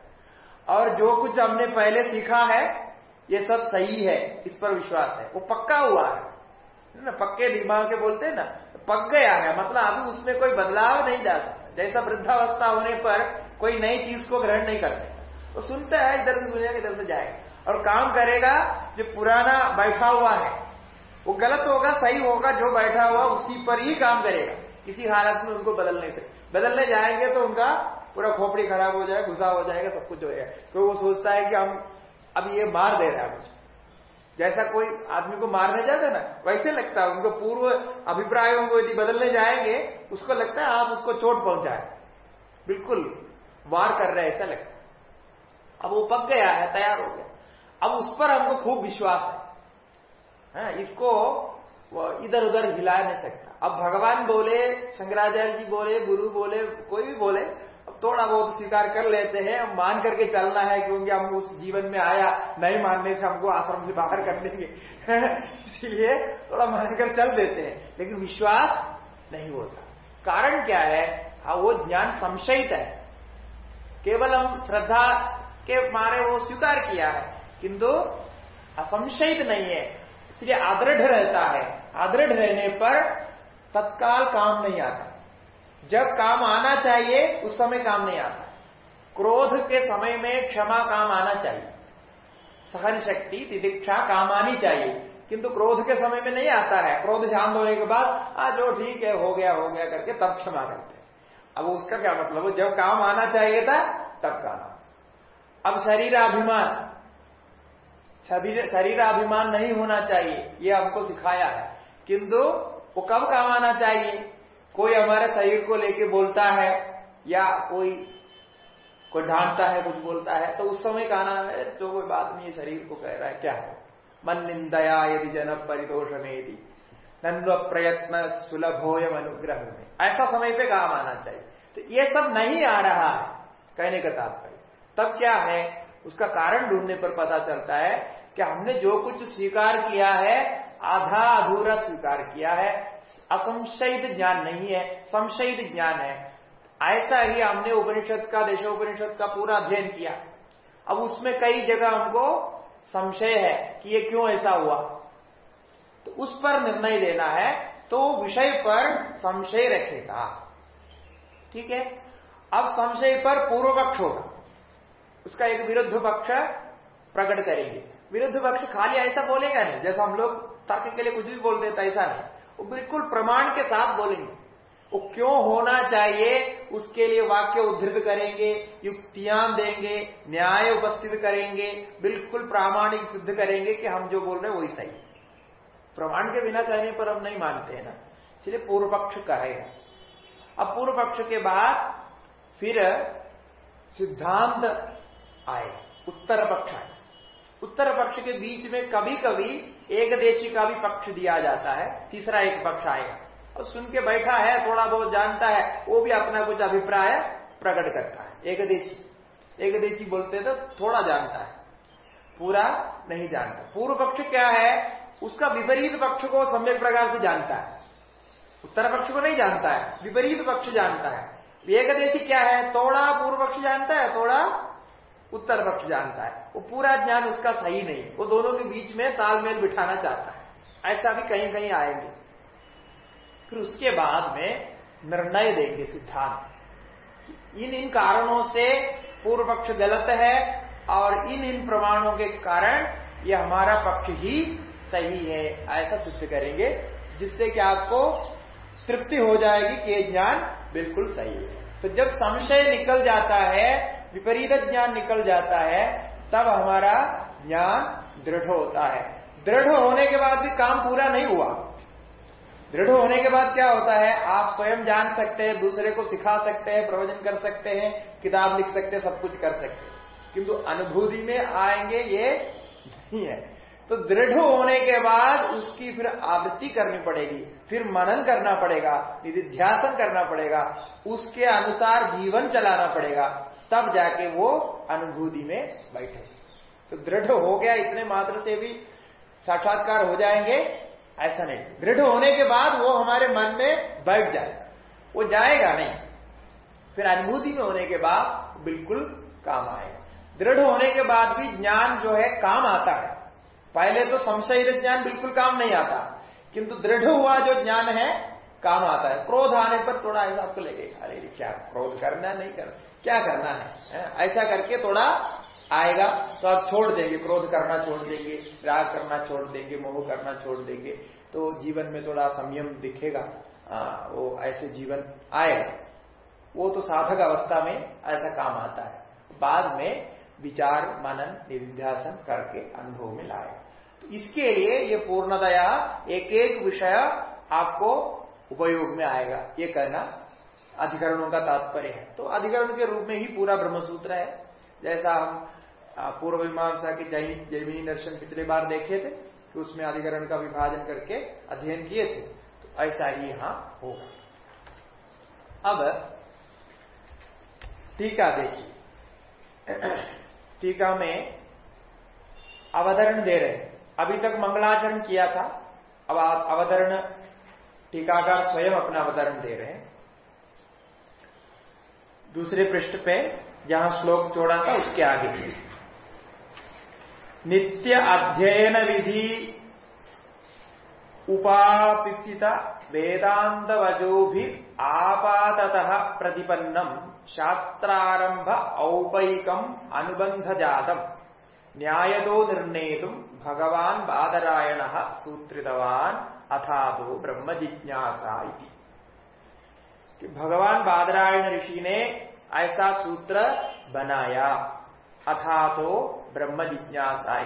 और जो कुछ हमने पहले सीखा है, ये सब सही है, इस पर विश्वास है। वो पक्का हुआ है। ना, पक्के दिमाग के बोलते हैं ना, पक गया है। मतलब अभी उसमें कोई बदलाव नहीं जा सकता। जैसा वृद्धावस्था होने पर कोई नई चीज़ को ग्रहण नहीं करते। वो सुनता है, इधर से सुनेगा इधर से जाएगा। और काम करेगा, जो पुराना बैठा हुआ है। वो गलत होगा सही होगा जो बैठा हुआ उसी पर ही काम करेगा। किसी हालत में उनको बदलने से बदलने जाएँगे तो उनका पूरा खोपड़ी खराब हो जाएगा गुस्सा हो जाएगा सब कुछ हो जाएगा। तो वो सोचता है कि हम अब ये मार दे रहा है मुझे। जैसा कोई आदमी को मारने जाता है ना वैसे लगता है। उनको पूर्व अभिप्रायों को यदि बदलने जाएँगे उसको लगता है आप उसको चोट पहुँचाए। बिल्कुल वार कर रहे ऐसा लगता है। अब वो पक गया है तैयार हो गया। अब उस पर हमको खूब विश्वास है, है, इसको इधर उधर हिला नहीं सकता। अब भगवान बोले, शंकराचार्य जी बोले, गुरु बोले, कोई भी बोले, अब थोड़ा बहुत स्वीकार कर लेते हैं। मान करके चलना है, क्योंकि हम उस जीवन में आया, नहीं मानने से हमको आश्रम से बाहर कर देंगे। <laughs> इसीलिए थोड़ा मानकर चल देते हैं। लेकिन विश्वास नहीं होता। कारण क्या है? हाँ वो ज्ञान संशयित है। केवल हम श्रद्धा के मारे वो स्वीकार किया है। किंतु असंशयित नहीं है। इसलिए आदृढ़ रहता है। आदृढ़ रहने पर तत्काल काम नहीं आता। जब काम आना चाहिए, उस समय काम नहीं आता। क्रोध के समय में क्षमा काम आना चाहिए। सहन शक्ति, तिदीक्षा काम आनी चाहिए। किंतु क्रोध के समय में नहीं आता है। क्रोध शांत होने के बाद, आ, जो ठीक है, हो गया हो गया करके तब क्षमा करते हैं। अब उसका क्या मतलब जब काम आना चाहिए था, तब काम। अब शरीराभिमान शरीराभिमान नहीं होना चाहिए। ये हमको सिखाया है। किंतु वो कब काम आना चाहिए? कोई हमारे शरीर को लेके बोलता है या कोई कोई ढांटता है, कुछ बोलता है तो उस समय कहना है जो कोई बात नहीं है शरीर को कह रहा है, क्या है? मन निंदया यदि जन परिदोषण यदि नन्व प्रयत्न सुलभोयम अनुग्रह में ऐसा समय पे काम आना चाहिए। तो ये सब नहीं आ रहा है, कहने का तात्पर्य। तब क्या है? उसका कारण ढूँढने पर पता चलता है कि हमने जो कुछ स्वीकार किया है, आधा अधूरा स्वीकार किया है। असंशयित ज्ञान नहीं है, संशयित ज्ञान है। ऐसा ही हमने उपनिषद का, देशोपनिषद का पूरा अध्ययन किया। अब उसमें कई जगह हमको संशय है कि ये क्यों ऐसा हुआ। तो उस पर निर्णय लेना है तो विषय पर संशय रखेगा। ठीक है? अब संशय पर पूर्व पक्ष होगा। उसका एक विरुद्ध पक्ष प्रकट करेंगे। विरुद्ध पक्ष खाली ऐसा बोलेगा नहीं, जैसा हम लोग तर्क के लिए कुछ भी बोल देता ऐसा नहीं। वो बिल्कुल प्रमाण के साथ बोलेंगे। वो क्यों होना चाहिए, उसके लिए वाक्य उद्धृत करेंगे, युक्तियाँ देंगे, न्याय उपस्थित करेंगे, बिल्कुल प्रामाणिक सिद्ध करेंगे कि हम जो बोल रहे हैं वही सही। प्रमाण के बिना कहने पर हम नहीं मानते हैं ना। इसलिए पूर्व पक्ष कहेगा। अब पूर्व पक्ष के बाद फिर सिद्धांत आए। उत्तर पक्ष आए। उत्तर पक्ष के बीच में कभी कभी एक देशी का भी पक्ष दिया जाता है, तीसरा एक पक्ष आएगा। और सुन के बैठा है, थोड़ा बहुत जानता है, वो भी अपना कुछ अभिप्राय प्रकट करता है। एक देशी। एक देशी बोलते तो थोड़ा जानता है। पूरा नहीं जानता। पूर्व पक्ष क्या है, उसका विपरीत पक्ष को सम्यक प्रकार से जानता है। उत्तर पक्ष को नहीं जानता है, विपरीत पक्ष जानता है। एक देशी क्या है, थोड़ा पूर्व पक्ष जानता है, थोड़ा उत्तर पक्ष जानता है। वो पूरा ज्ञान उसका सही नहीं वो दोनों के बीच में तालमेल बिठाना चाहता है। ऐसा भी कहीं कहीं आएँगे। फिर उसके बाद में निर्णय देंगे सिद्धांत। इन इन कारणों से पूर्व पक्ष गलत है और इन इन प्रमाणों के कारण ये हमारा पक्ष ही सही है। ऐसा सिद्ध करेंगे, जिससे कि आपको तृप्ति हो जाएगी कि ये ज्ञान बिल्कुल सही है। तो जब संशय निकल जाता है विपरीत ज्ञान निकल जाता है, तब हमारा ज्ञान दृढ़ होता है। दृढ़ होने के बाद भी काम पूरा नहीं हुआ। दृढ़ होने के बाद क्या होता है? आप स्वयं जान सकते हैं, दूसरे को सिखा सकते हैं, प्रवचन कर सकते हैं, किताब लिख सकते हैं, सब कुछ कर सकते हैं। किंतु अनुभूति में आएँगे, ये नहीं है। तो दृढ़ होने के बाद उसकी फिर आवृत्ति करनी पड़ेगी, फिर मनन करना पड़ेगा, निधिध्यासन करना पड़ेगा, उसके अनुसार जीवन चलाना पड़ेगा। तब जाके वो अनुभूति में बैठे। तो दृढ़ हो गया इतने मात्र से भी, साक्षात्कार हो जाएँगे, ऐसा नहीं। दृढ़ होने के बाद वो हमारे मन में बैठ जाएगा वो जाएगा नहीं। फिर अनुभूति में होने के बाद बिल्कुल काम आएगा। दृढ़ होने के बाद भी ज्ञान जो है, काम आता है। पहले तो संशय ज्ञान बिल्कुल काम नहीं आता। किंतु दृढ़ हुआ जो ज्ञान है काम आता है। क्रोध आने पर थोड़ा ऐसा आपको लगेगा अरे क्या क्रोध करना नहीं करना क्या करना है? ऐसा करके थोड़ा आएगा तो आप छोड़ देंगे। क्रोध करना छोड़ देंगे राग करना छोड़ देंगे मोह करना छोड़ देंगे तो जीवन में थोड़ा संयम दिखेगा। आ, वो ऐसे जीवन आएगा। वो तो साधक अवस्था में ऐसा काम आता है। बाद में विचार मनन निध्यासन करके अनुभव में लाएगा। तो इसके लिए ये पूर्णतया एक एक विषय आपको उपयोग में आएगा। ये कहना अधिकरणों का तात्पर्य है। तो अधिकरण के रूप में ही पूरा ब्रह्मसूत्र है। जैसा हम पूर्व मीमांसा के जैमिनी दर्शन पिछले बार देखे थे कि उसमें अधिकरण का विभाजन करके अध्ययन किए थे। तो ऐसा ही यहाँ होगा। अब टीका देखिए। <clears throat> टीका में अवतरण दे रहे अभी तक मंगलाचरण किया था। अब अवतरण टीकाकार स्वयं अपना अवतरण दे रहे हैं। दूसरे पृष्ठ पे, जहाँ श्लोक जोड़ा था, उसके आगे। नित्य अध्ययन विधि उपापिता वेदांत वजो भी आपात प्रतिपन्नम शास्त्रारंभ औपैकम अनुबंध जातम न्यायदो निर्णेतुम भगवान बादरायण सूत्रितवान। अथादो ब्रह्म जिज्ञासा कि भगवान बादरायण ऋषि ने ऐसा सूत्र बनाया अथा तो ब्रह्म जिज्ञासा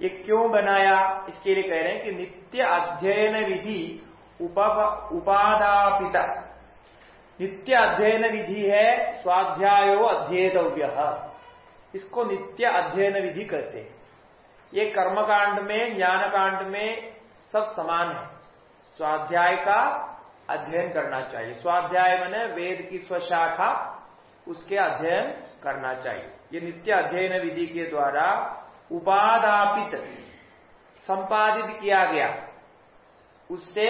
ये क्यों बनाया? इसके लिए कह रहे हैं कि नित्य अध्ययन विधि उपादापित। नित्य अध्ययन विधि है स्वाध्यायो अध्येतव्य। इसको नित्य अध्ययन विधि कहते हैं। ये कर्मकांड में ज्ञान कांड में सब समान है। स्वाध्याय का अध्ययन करना चाहिए। स्वाध्याय मैंने वेद की स्वशाखा उसके अध्ययन करना चाहिए। ये नित्य अध्ययन विधि के द्वारा उपादापित, संपादित किया गया, उससे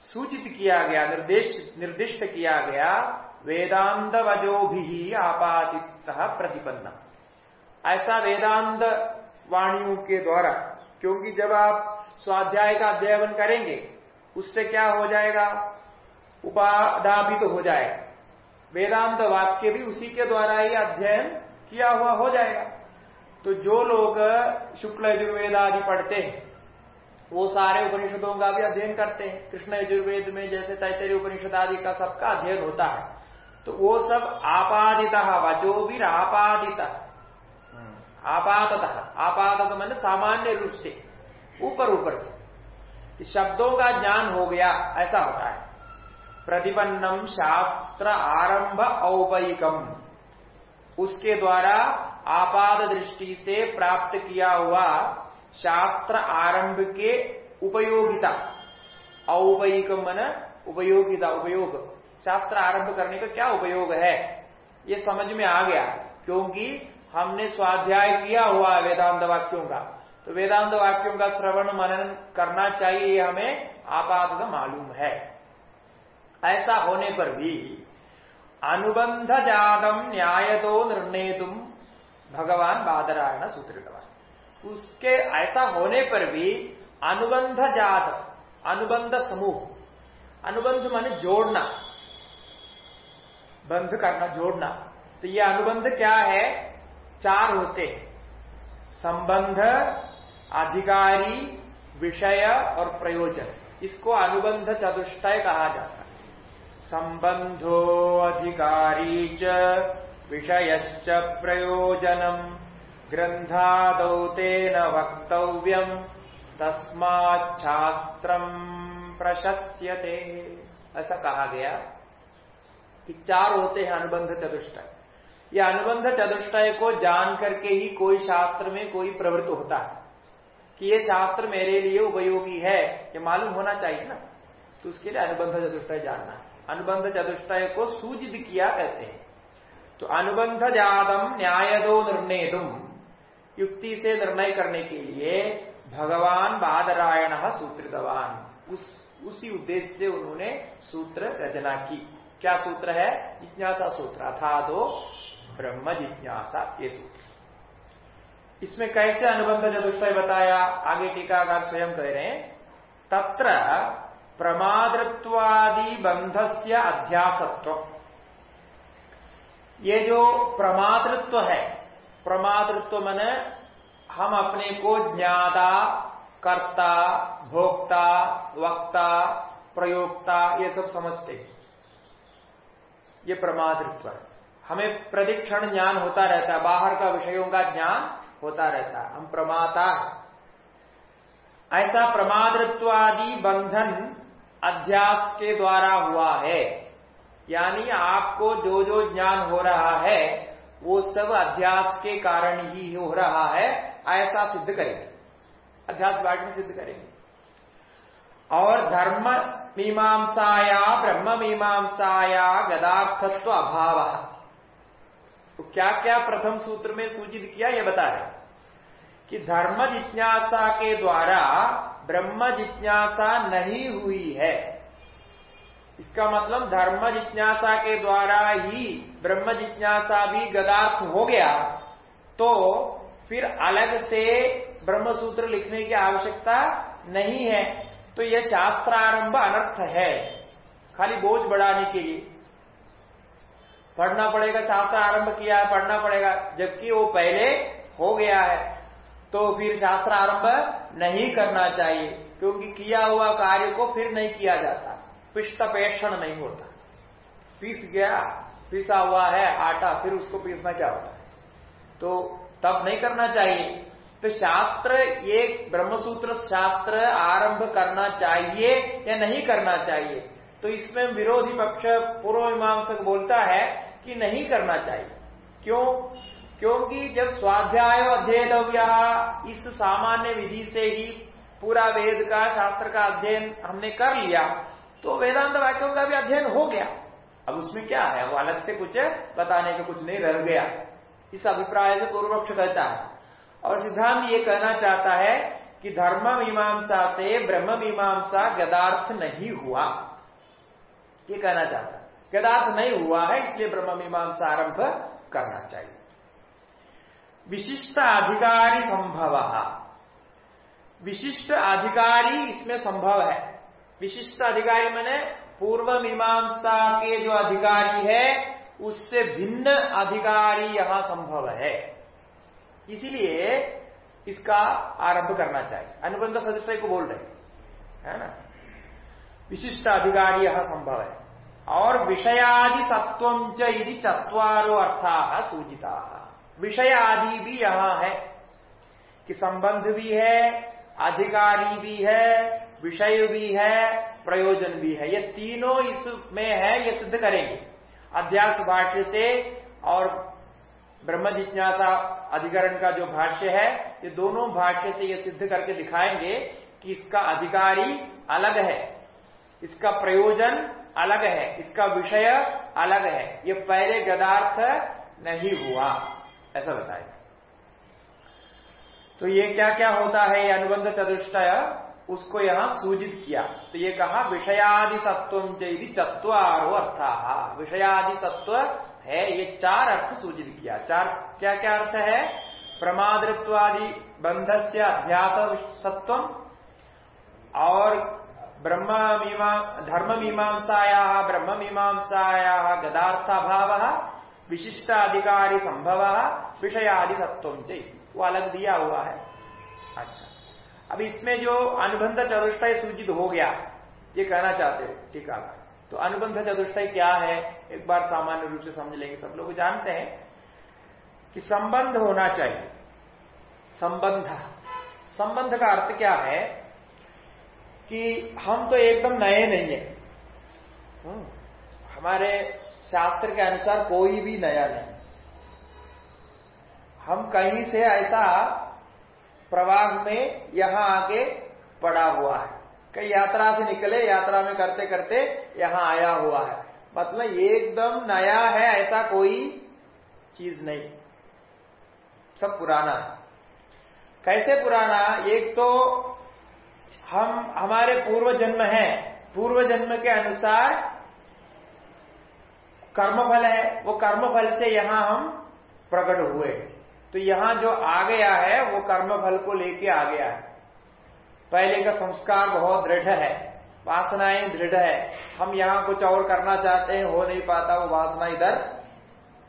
सूचित किया गया, निर्देश, निर्दिष्ट किया गया वेदांत वजो भी आपादित प्रतिपन्न। ऐसा वेदांत वाणियों के द्वारा, क्योंकि जब आप स्वाध्याय का अध्ययन करेंगे, उससे क्या हो जाएगा? उपादापित तो हो जाएगा। वेदांत वाक्य भी उसी के द्वारा ही अध्ययन किया हुआ हो जाएगा। तो जो लोग शुक्ल यजुर्वेद आदि पढ़ते हैं, वो सारे उपनिषदों का भी अध्ययन करते हैं। कृष्ण यजुर्वेद में जैसे तैतरी उपनिषद आदि का सबका अध्ययन होता है। तो वो सब आपादित वजो भी आपादित। आपातः आपातत, मैंने सामान्य रूप से। ऊपर ऊपर से। शब्दों का ज्ञान हो गया, ऐसा होता है। प्रतिपन्नम शास्त्र आरंभ औपयिकम। उसके द्वारा आपात दृष्टि से प्राप्त किया हुआ शास्त्र आरंभ के उपयोगिता। औपयिकम मन, उपयोगिता, उपयोग। शास्त्र आरंभ करने का क्या उपयोग है? ये समझ में आ गया, क्योंकि हमने स्वाध्याय किया हुआ वेदांत वाक्यों का। तो वेदांत वाक्यों का श्रवण मनन करना चाहिए हमें आपात मालूम है। ऐसा होने पर भी अनुबंध जातम न्याय तो निर्णय तुम भगवान बादरायण सूत्रितवान उसके ऐसा होने पर भी अनुबंध जात, अनुबंध समूह, अनुबंध माने जोड़ना, बंध करना, जोड़ना। तो ये अनुबंध क्या है? चार होते संबंध अधिकारी, विषय और प्रयोजन। इसको अनुबंध चतुष्टय कहा जाता है। संबंधो अधिकारी च, विषयश्च प्रयोजनम। ग्रंथादौते न वक्तव्यम। तस्माच्छास्त्र प्रशस्यते। ऐसा कहा गया कि चार होते हैं अनुबंध चतुष्टय। ये अनुबंध चतुष्टय को जान करके ही कोई शास्त्र में कोई प्रवृत्त होता है। कि ये शास्त्र मेरे लिए उपयोगी है, ये मालूम होना चाहिए ना। तो उसके लिए अनुबंध चतुष्टय जानना अनुबंध चतुष्टय को सूचित किया कहते हैं। तो अनुबंध जातम न्याय दो निर्णय युक्ति से निर्णय करने के लिए भगवान बादरायण सूत्रितवान। उस, उसी उद्देश्य से उन्होंने सूत्र रचना की। क्या सूत्र है? जिज्ञासा सूत्र अथा दो ब्रह्म जिज्ञासा, ये सूत्र। इसमें कैसे अनुबंध चतुष्टय बताया? आगे टीकाकार स्वयं कह रहे हैं, तत्र प्रमादृत्वादि बंध से अध्यासत्व ये जो प्रमातृत्व है प्रमातृत्व मन हम अपने को ज्ञाता, कर्ता, भोक्ता, वक्ता, प्रयोक्ता, ये सब समझते हैं। ये प्रमातृत्व है। हमें प्रतिक्षण ज्ञान होता रहता है, बाहर का विषयों का ज्ञान होता रहता। है हम प्रमाता ऐसा प्रमादृत्वादि बंधन अध्यास के द्वारा हुआ है। यानी आपको जो जो ज्ञान हो रहा है, वो सब अध्यास के कारण ही हो रहा है। ऐसा सिद्ध करेंगे। अध्यास पाठ में सिद्ध करेंगे। और धर्म मीमांसाया, ब्रह्म मीमांसाया गदार्थत्व अभाव। तो क्या क्या प्रथम सूत्र में सूचित किया यह बता रहे कि धर्म जिज्ञासा के द्वारा ब्रह्म जिज्ञासा नहीं हुई है। इसका मतलब धर्म जिज्ञासा के द्वारा ही ब्रह्म जिज्ञासा भी गदार्थ हो गया तो फिर अलग से ब्रह्म सूत्र लिखने की आवश्यकता नहीं है। तो यह शास्त्रारंभ अनर्थ है, खाली बोझ बढ़ाने के लिए। पढ़ना पड़ेगा, शास्त्र आरंभ किया है, पढ़ना पड़ेगा। जबकि वो पहले हो गया है तो फिर शास्त्र आरंभ नहीं करना चाहिए, क्योंकि किया हुआ कार्य को फिर नहीं किया जाता। पिष्टपेक्षण नहीं होता। पीस गया, पीसा हुआ है, आटा, फिर उसको पीसना क्या होता है? तो तब नहीं करना चाहिए। तो शास्त्र, ये ब्रह्मसूत्र शास्त्र आरंभ करना चाहिए या नहीं करना चाहिए? तो इसमें विरोधी पक्ष पूर्व मीमांसक बोलता है कि नहीं करना चाहिए। क्यों? क्योंकि जब स्वाध्याय अध्ययतव्य इस सामान्य विधि से ही पूरा वेद का, शास्त्र का अध्ययन हमने कर लिया तो वेदांत वाक्यों का भी अध्ययन हो गया। अब उसमें क्या है? वो अलग से कुछ बताने का कुछ नहीं रह गया। इस अभिप्राय से पूर्व पक्ष कहता है। और सिद्धांत ये कहना चाहता है कि धर्म मीमांसा से ब्रह्म मीमांसा गदार्थ नहीं हुआ। ये कहना चाहता है। गदार्थ नहीं हुआ है, इसलिए ब्रह्म मीमांसा आरंभ करना चाहिए। विशिष्ट अधिकारी संभव। विशिष्ट अधिकारी इसमें संभव है। विशिष्ट अधिकारी मैंने पूर्व मीमांसा के जो अधिकारी है, उससे भिन्न अधिकारी यहाँ संभव है। इसीलिए इसका आरंभ करना चाहिए। अनुबंध सदस्य को बोल रहे है ना? विशिष्ट अधिकारी यहाँ संभव है। और विषयादि सत्व यदि चतवारो अर्था सूचिता। विषय आदि भी यहाँ है कि संबंध भी है, अधिकारी भी है, विषय भी है, प्रयोजन भी है। ये तीनों इसमें है, ये सिद्ध करेंगे। अध्यास भाष्य से और ब्रह्म जिज्ञासा अधिकरण का जो भाष्य है, ये दोनों भाष्य से ये सिद्ध करके दिखाएँगे कि इसका अधिकारी अलग है। इसका प्रयोजन अलग है। इसका विषय अलग है। ये पहले गदार्थ नहीं हुआ। ऐसा बताएगा तो ये क्या क्या होता है? ये अनुबंध चतुष्टय, उसको यहाँ सूचित किया। तो ये कहा, विषयादि सत्व चेदी चतवारो अर्थ। विषयादि तत्व है, ये चार अर्थ सूचित किया। चार क्या क्या अर्थ है? प्रमादृत्वादि बंध से अध्यास सत्व और ब्रह्म धर्म मीमांसाया ब्रह्म मीमांसाया गदार्थाभाव विशिष्ट अधिकारी संभव विषयादि सत्व वो अलग दिया हुआ है। अच्छा। अब इसमें जो अनुबंध चतुष्टय सूचित हो गया, ये कहना चाहते हो, ठीक है। तो अनुबंध चतुष्टय क्या है? एक बार सामान्य रूप से समझ लेंगे, सब लोग जानते हैं कि संबंध होना चाहिए। संबंध। संबंध का अर्थ क्या है? कि हम तो एकदम नए नहीं है। हम्म, हमारे शास्त्र के अनुसार कोई भी नया नहीं। हम कहीं से ऐसा प्रवाह में यहाँ आके पड़ा हुआ है। कई यात्रा से निकले यात्रा में करते करते यहाँ आया हुआ है। मतलब एकदम नया है ऐसा कोई चीज़ नहीं। सब पुराना है। कैसे पुराना? एक तो हम, हमारे पूर्व जन्म है। पूर्व जन्म के अनुसार कर्मफल है। वो कर्मफल से यहाँ हम प्रकट हुए। तो यहाँ जो आ गया है, वो कर्मफल को लेके आ गया है। पहले का संस्कार बहुत दृढ़ है। वासनाएँ दृढ़ है। हम यहाँ कुछ और करना चाहते हैं, हो नहीं पाता, वो वासना इधर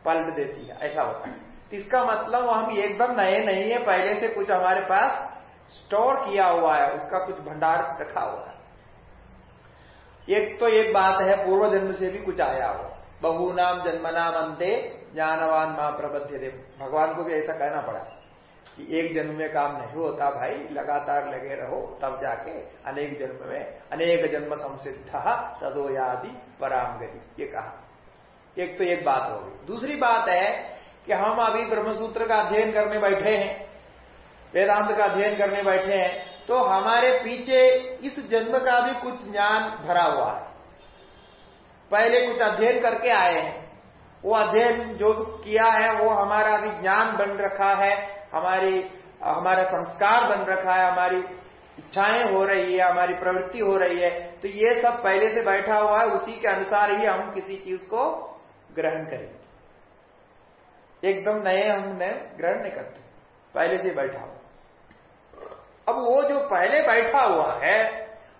पलट देती है। ऐसा होता है। तो इसका मतलब हम एकदम नए नहीं है। पहले से कुछ हमारे पास स्टोर किया हुआ है, उसका कुछ भंडार रखा हुआ है। एक तो एक बात है, पूर्व जन्म से भी कुछ आया हो। बहुनाम जन्मनाम अंते ज्ञानवान माँ प्रबद्ध दे भगवान को भी ऐसा कहना पड़ा कि एक जन्म में काम नहीं होता भाई, लगातार लगे रहो, तब जाके अनेक जन्म में, अनेक जन्म संसिद्ध तदो यादि पराम गति ये कहा। एक तो एक बात होगी दूसरी बात है कि हम अभी ब्रह्मसूत्र का अध्ययन करने बैठे हैं। वेदांत का अध्ययन करने बैठे हैं तो हमारे पीछे इस जन्म का भी कुछ ज्ञान भरा हुआ है। पहले कुछ अध्ययन करके आए हैं। वो अध्ययन जो किया है, वो हमारा अभी ज्ञान बन रखा है, हमारी, हमारा संस्कार बन रखा है, हमारी इच्छाएँ हो रही है, हमारी प्रवृत्ति हो रही है तो ये सब पहले से बैठा हुआ है, उसी के अनुसार ही हम किसी चीज़ को ग्रहण करेंगे। एकदम नए हमने ग्रहण नहीं करते, पहले से बैठा हुआ अब वो जो पहले बैठा हुआ है,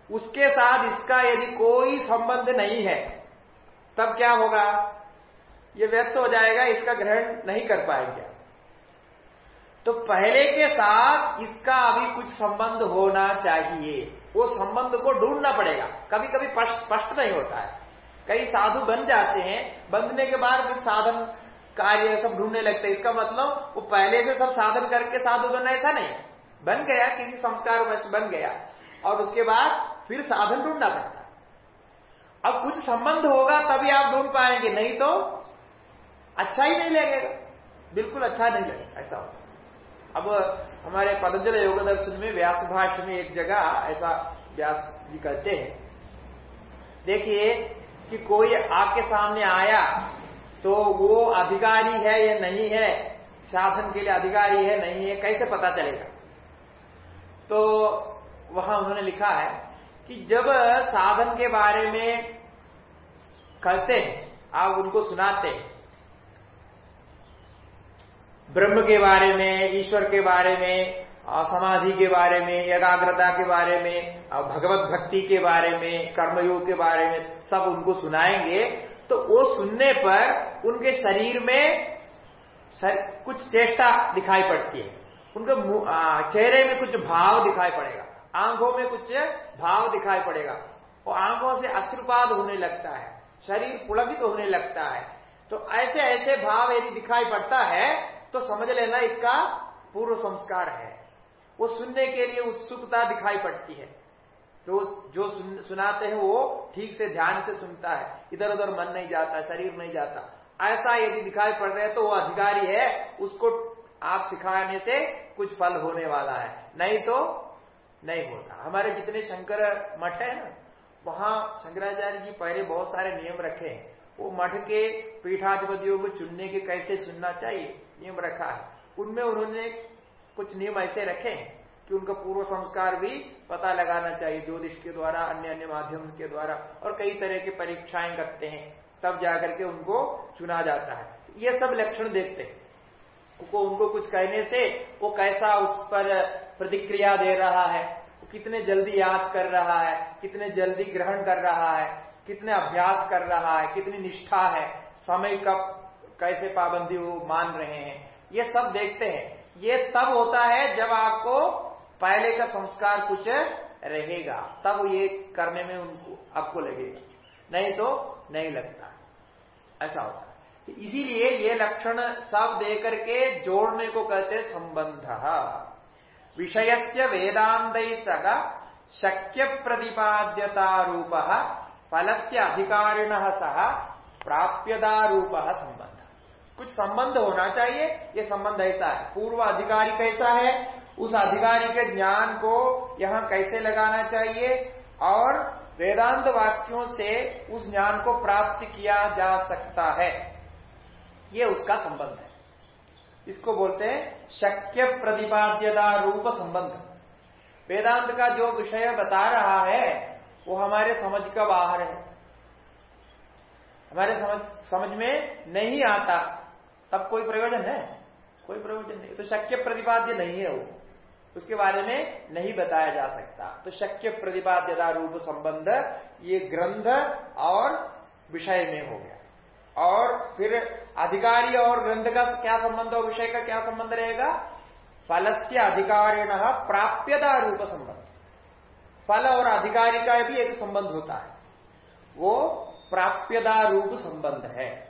उसके साथ इसका यदि कोई संबंध नहीं है, तब क्या होगा? ये व्यस्त हो जाएगा, इसका ग्रहण नहीं कर पाएँगे। तो पहले के साथ इसका अभी कुछ संबंध होना चाहिए। वो संबंध को ढूंढना पड़ेगा। कभी कभी स्पष्ट नहीं होता है। कई साधु बन जाते हैं बनने के बाद फिर साधन, कार्य सब ढूँढने लगते हैं। इसका मतलब वो पहले से सब साधन करके साधु बनना ऐसा नहीं बन गया, किसी संस्कार वश बन गया, और उसके बाद फिर साधन ढूंढना पड़ता अब कुछ संबंध होगा, तभी आप ढूंढ पाएँगे, नहीं तो अच्छा ही नहीं लगेगा। बिल्कुल अच्छा नहीं लगेगा, ऐसा होता अब हमारे पतंजल योग दर्शन में व्यास भाष्य में एक जगह ऐसा व्यास जी कहते हैं, देखिए कि कोई आपके सामने आया तो वो अधिकारी है या नहीं है? शासन के लिए अधिकारी है, नहीं है, कैसे पता चलेगा? तो वहाँ उन्होंने लिखा है कि जब साधन के बारे में कहते हैं आप उनको सुनाते हैं ब्रह्म के बारे में ईश्वर के बारे में समाधि के बारे में एकाग्रता के बारे में भगवत भक्ति के बारे में कर्मयोग के बारे में सब उनको सुनाएँगे तो वो सुनने पर उनके शरीर में सर, कुछ चेष्टा दिखाई पड़ती है। उनके चेहरे में कुछ भाव दिखाई पड़ेगा। आँखों में कुछ भाव दिखाई पड़ेगा। और आँखों से अश्रुपात होने लगता है शरीर पुलकित होने लगता है। तो ऐसे ऐसे भाव यदि दिखाई पड़ता है तो समझ लेना इसका पूर्व संस्कार है। वो सुनने के लिए उत्सुकता दिखाई पड़ती है। तो जो सुन, सुनाते हैं वो ठीक से ध्यान से सुनता है। इधर उधर मन नहीं जाता शरीर नहीं जाता। ऐसा यदि दिखाई पड़ रहा है तो वो अधिकारी है उसको आप सिखाने से कुछ फल होने वाला है। नहीं तो नहीं होता। हमारे जितने शंकर मठ है ना, वहाँ शंकराचार्य जी पहले बहुत सारे नियम रखे हैं। वो मठ के पीठाधिपतियों को चुनने के कैसे सुनना चाहिए, नियम रखा है। उनमें उन्होंने कुछ नियम ऐसे रखे हैं कि उनका पूर्व संस्कार भी पता लगाना चाहिए, ज्योतिष के द्वारा, अन्य अन्य माध्यम के द्वारा, और कई तरह की परीक्षाएँ करते हैं, तब जाकर के उनको चुना जाता है। ये सब लक्षण देखते हैं। को उनको कुछ कहने से वो कैसा उस पर प्रतिक्रिया दे रहा है? कितने जल्दी याद कर रहा है? कितने जल्दी ग्रहण कर रहा है? कितने अभ्यास कर रहा है? कितनी निष्ठा है? समय का कैसे पाबंदी वो मान रहे हैं? ये सब देखते हैं। ये तब होता है जब आपको पहले का संस्कार कुछ रहेगा। तब ये करने में उनको, आपको लगेगा। नहीं तो नहीं लगता। ऐसा होता इसीलिए ये लक्षण सब दे करके जोड़ने को कहते संबंध। विषय से वेदांत सह शक्य प्रतिपाद्यता रूप फल से अधिकारिण सह प्राप्यता रूप संबंध। कुछ संबंध होना चाहिए, ये संबंध ऐसा है। पूर्व अधिकारी कैसा है, उस अधिकारी के ज्ञान को यहाँ कैसे लगाना चाहिए, और वेदांत वाक्यों से उस ज्ञान को प्राप्त किया जा सकता है। ये उसका संबंध है। इसको बोलते हैं शक्य प्रतिपाद्यता रूप संबंध। वेदांत का जो विषय बता रहा है, वो हमारे समझ का बाहर है। हमारे समझ समझ में नहीं आता, तब कोई प्रयोजन है? कोई प्रयोजन नहीं। तो शक्य प्रतिपाद्य नहीं है वो। उसके बारे में नहीं बताया जा सकता। तो शक्य प्रतिपाद्यता रूप संबंध ये ग्रंथ और विषय में हो गया। और फिर अधिकारी और ग्रंथ का क्या संबंध और विषय का क्या संबंध रहेगा? फलस्य अधिकारिण प्राप्यता रूप संबंध। फल और अधिकारी का भी एक संबंध होता है। वो प्राप्यता रूप संबंध है।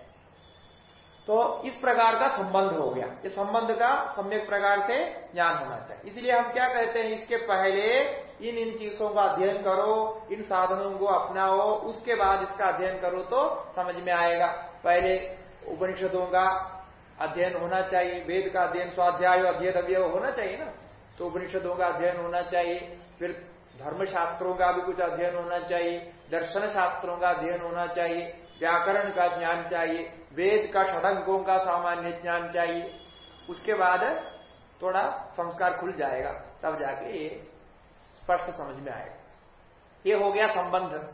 तो इस प्रकार का संबंध हो गया। इस संबंध का सम्यक प्रकार से ज्ञान होना चाहिए। इसलिए हम क्या कहते हैं, इसके पहले इन इन चीज़ों का अध्ययन करो, इन साधनों को अपनाओ, उसके बाद इसका अध्ययन करो तो समझ में आएगा। पहले उपनिषदों का अध्ययन होना चाहिए, वेद का अध्ययन, स्वाध्याय अध्ययन अव्यय होना चाहिए ना? तो उपनिषदों का अध्ययन होना चाहिए, फिर धर्म शास्त्रों का भी कुछ अध्ययन होना चाहिए दर्शन शास्त्रों का अध्ययन होना चाहिए, व्याकरण का ज्ञान चाहिए, वेद का षडंगों का सामान्य ज्ञान चाहिए। उसके बाद थोड़ा संस्कार खुल जाएगा, तब जाके ये स्पष्ट समझ में आएगा। ये हो गया संबंध।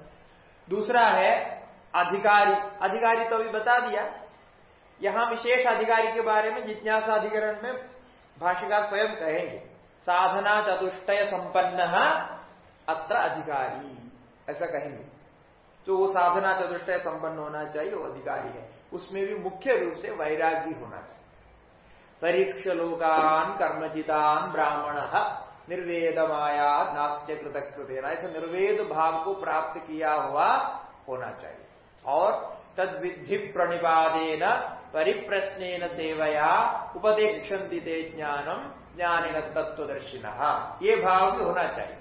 दूसरा है अधिकारी अधिकारी तो अभी बता दिया। यहाँ विशेष अधिकारी के बारे में जिज्ञासा अधिकरण में भाष्यकार स्वयं कहेंगे, साधना चतुष्टय संपन्न अत्र अधिकारी, ऐसा कहेंगे। तो वो साधना चतुष्टय संपन्न होना चाहिए, वो अधिकारी है। उसमें भी मुख्य रूप से वैराग्य होना चाहिए। परीक्ष लोकान कर्मजितान ब्राह्मण, निर्वेद माया नास्त्य कृतकृत ऐसा निर्वेद भाव को प्राप्त किया हुआ होना चाहिए। और तद विधि प्रणिपादेन परिप्रश्न सेवया उपदेक्षन्ति ते ज्ञानम ज्ञान तत्वदर्शिन ये भाव भी होना चाहिए।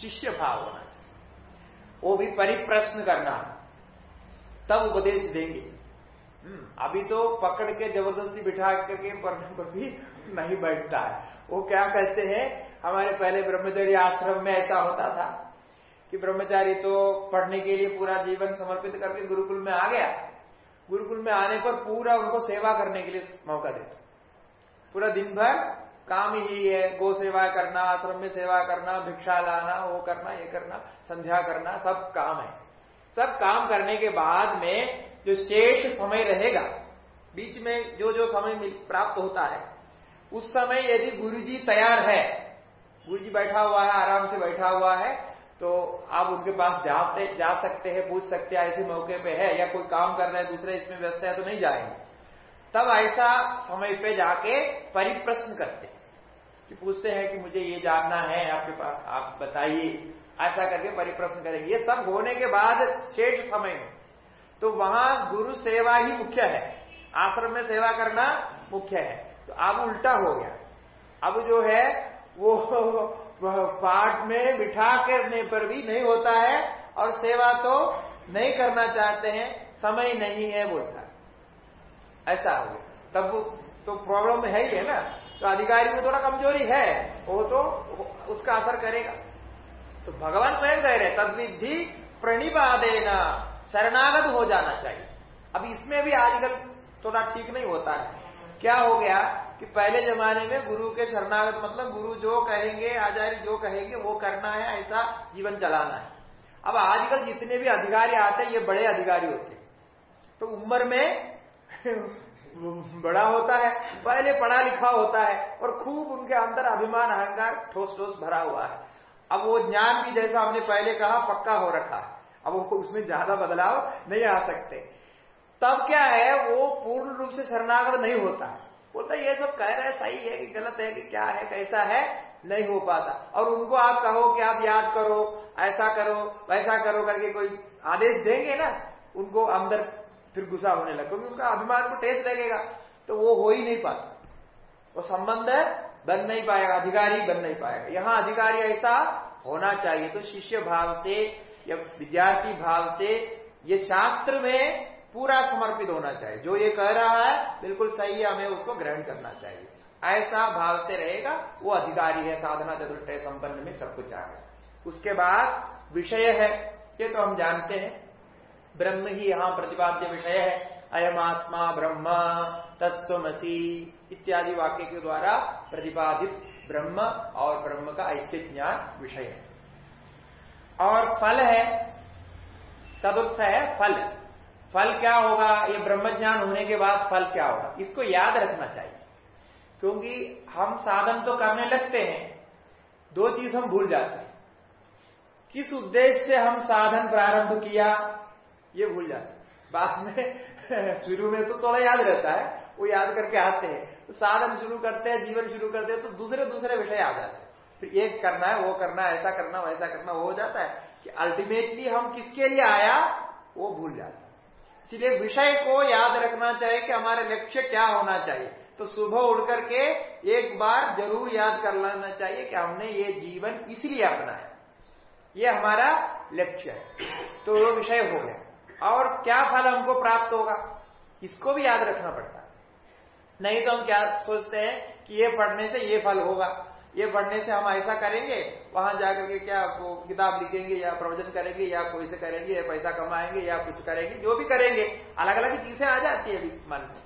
शिष्य भाव होना चाहिए। वो भी परिप्रश्न करना। तब उपदेश देंगे। हम्म, अभी तो पकड़ के ज़बरदस्ती बिठा करके पढ़ने पर भी नहीं बैठता है। वो क्या कहते हैं हमारे पहले ब्रह्मचर्य आश्रम में ऐसा होता था। कि ब्रह्मचारी तो पढ़ने के लिए पूरा जीवन समर्पित करके गुरुकुल में आ गया। गुरुकुल में आने पर पूरा उनको सेवा करने के लिए मौका देता। पूरा दिन भर काम ही है, गो सेवा करना, आश्रम में सेवा करना, भिक्षा लाना, वो करना, ये करना, संध्या करना, सब काम है। सब काम करने के बाद में जो शेष समय रहेगा, बीच में जो जो समय प्राप्त होता है, उस समय यदि गुरुजी तैयार है, गुरुजी बैठा हुआ है, आराम से बैठा हुआ है तो आप उनके पास जाते, जा सकते हैं, पूछ सकते हैं, ऐसे मौके पे है या कोई काम कर रहे हैं, दूसरे इसमें व्यस्त है तो नहीं जाएँगे। तब ऐसा समय पे जाके परिप्रश्न करते कि पूछते हैं कि मुझे ये जानना है, आपके पास, आप बताइए। ऐसा करके परिप्रश्न करेंगे। ये सब होने के बाद शेष समय में तो वहाँ गुरु सेवा ही मुख्य है। आश्रम में सेवा करना मुख्य है। तो अब उल्टा हो गया। अब जो है, वो पाठ में बिठा करने पर भी नहीं होता है और सेवा तो नहीं करना चाहते हैं, समय नहीं है बोलता ऐसा हो तब तो प्रॉब्लम है ही है ना। तो अधिकारी को थोड़ा कमज़ोरी है, वो तो उसका असर करेगा। तो भगवान स्वयं कह रहे तद्विधि प्रणिपादेना, शरणागत हो जाना चाहिए। अब इसमें भी आजकल थोड़ा ठीक नहीं होता है। क्या हो गया? कि पहले जमाने में गुरु के शरणागत मतलब गुरु जो कहेंगे, आचार्य जो कहेंगे, वो करना है, ऐसा जीवन चलाना है। अब आजकल जितने भी अधिकारी आते हैं, ये बड़े अधिकारी होते हैं। तो उम्र में <laughs> बड़ा होता है, पहले पढ़ा लिखा होता है, और खूब उनके अंदर अभिमान, अहंकार ठोस ठोस भरा हुआ है। अब वो ज्ञान भी, जैसा हमने पहले कहा, पक्का हो रखा है। अब उसमें ज़्यादा बदलाव नहीं आ सकते। तब क्या है, वो पूर्ण रूप से शरणागत नहीं होता। बोलता ये सब कह रहे सही है कि गलत है कि क्या है, कैसा है, नहीं हो पाता। और उनको आप कहो कि आप याद करो, ऐसा करो, वैसा करो करके कोई आदेश देंगे ना, उनको अंदर फिर गुस्सा होने लगा, क्योंकि उनका अभिमान को टेस्ट लगेगा। तो वो हो ही नहीं पाता। वो संबंध बन नहीं पाएगा, अधिकारी बन नहीं पाएगा। यहाँ अधिकारी ऐसा होना चाहिए। तो शिष्य भाव से या विद्यार्थी भाव से ये शास्त्र में पूरा समर्पित होना चाहिए। जो ये कह रहा है, बिल्कुल सही है, हमें उसको ग्रहण करना चाहिए। ऐसा भाव से रहेगा, वो अधिकारी है, साधना चतुष्टय संपन्न में सब कुछ आ गया। उसके बाद विषय है, ये तो हम जानते हैं। ब्रह्म ही यहाँ प्रतिपाद्य विषय है। अयम आत्मा ब्रह्म तत्वमसी इत्यादि वाक्य के द्वारा प्रतिपादित ब्रह्म और ब्रह्म का ऐक्य ज्ञान विषय है। और फल है चतुर्थ है फल। फल क्या होगा? ये ब्रह्म ज्ञान होने के बाद फल क्या होगा? इसको याद रखना चाहिए। क्योंकि हम साधन तो करने लगते हैं, दो चीज़ हम भूल जाते हैं। किस उद्देश्य से हम साधन प्रारंभ किया, ये भूल जाते बाद में <laughs> शुरू में तो थोड़ा याद रहता है, वो याद करके आते हैं। तो साधन शुरू करते हैं, जीवन शुरू करते हैं तो दूसरे दूसरे विषय आ जाते हैं। फिर एक करना है, वो करना है, ऐसा करना, वैसा करना, वो हो जाता है कि अल्टीमेटली हम किसके लिए आया, वो भूल जाते हैं। इसलिए विषय को याद रखना चाहिए कि हमारे लक्ष्य क्या होना चाहिए। तो सुबह उठ करके एक बार ज़रूर याद कर लेना चाहिए कि हमने ये जीवन इसलिए अपनाया। ये हमारा लक्ष्य है। तो वो विषय हो गया। और क्या फल हमको प्राप्त होगा, इसको भी याद रखना पड़ता है। नहीं तो हम क्या सोचते हैं कि ये पढ़ने से ये फल होगा। ये पढ़ने से हम ऐसा करेंगे, वहाँ जाकर के क्या वो किताब लिखेंगे या प्रवचन करेंगे या कोई से करेंगे या पैसा कमाएँगे या कुछ करेंगे, जो भी करेंगे अलग अलग चीज़ें आ जाती है मन में।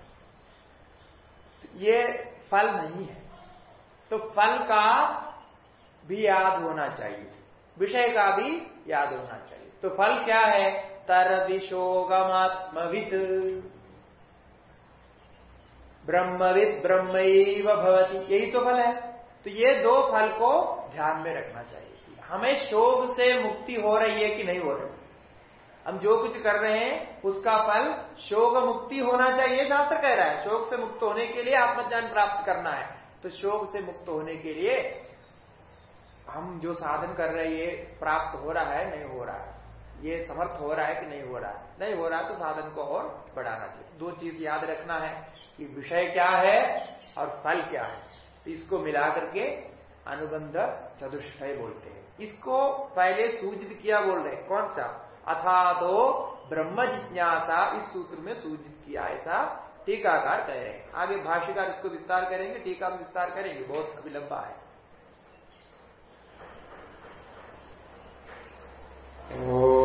तो ये फल नहीं है। तो फल का भी याद होना चाहिए। विषय का भी याद होना चाहिए। तो फल क्या है? तरदिशोगमात्मविद ब्रह्मविद ब्रह्म भवती। यही तो फल है। तो ये दो फल को ध्यान में रखना चाहिए हमें शोक से मुक्ति हो रही है कि नहीं हो रही? हम जो कुछ कर रहे हैं, उसका फल शोक मुक्ति होना चाहिए। शास्त्र कह रहा है, शोक से मुक्त होने के लिए आत्मज्ञान प्राप्त करना है। तो शोक से मुक्त होने के लिए हम जो साधन कर रहे हैं, ये प्राप्त हो रहा है, नहीं हो रहा है? ये समर्थ हो रहा है कि नहीं हो रहा है? नहीं हो रहा है तो साधन को और बढ़ाना चाहिए। दो चीज़ याद रखना है कि विषय क्या है और फल क्या है। तो इसको मिला करके अनुबंध चतुष्टय बोलते हैं। इसको पहले सूचित किया बोल रहे कौन सा? अथा तो ब्रह्म जिज्ञासा, इस सूत्र में सूचित किया, ऐसा टीकाकार कह रहे हैं। आगे भाष्यकार इसको विस्तार करेंगे, टीका में विस्तार करेंगे, बहुत अभी लंबा है। ओ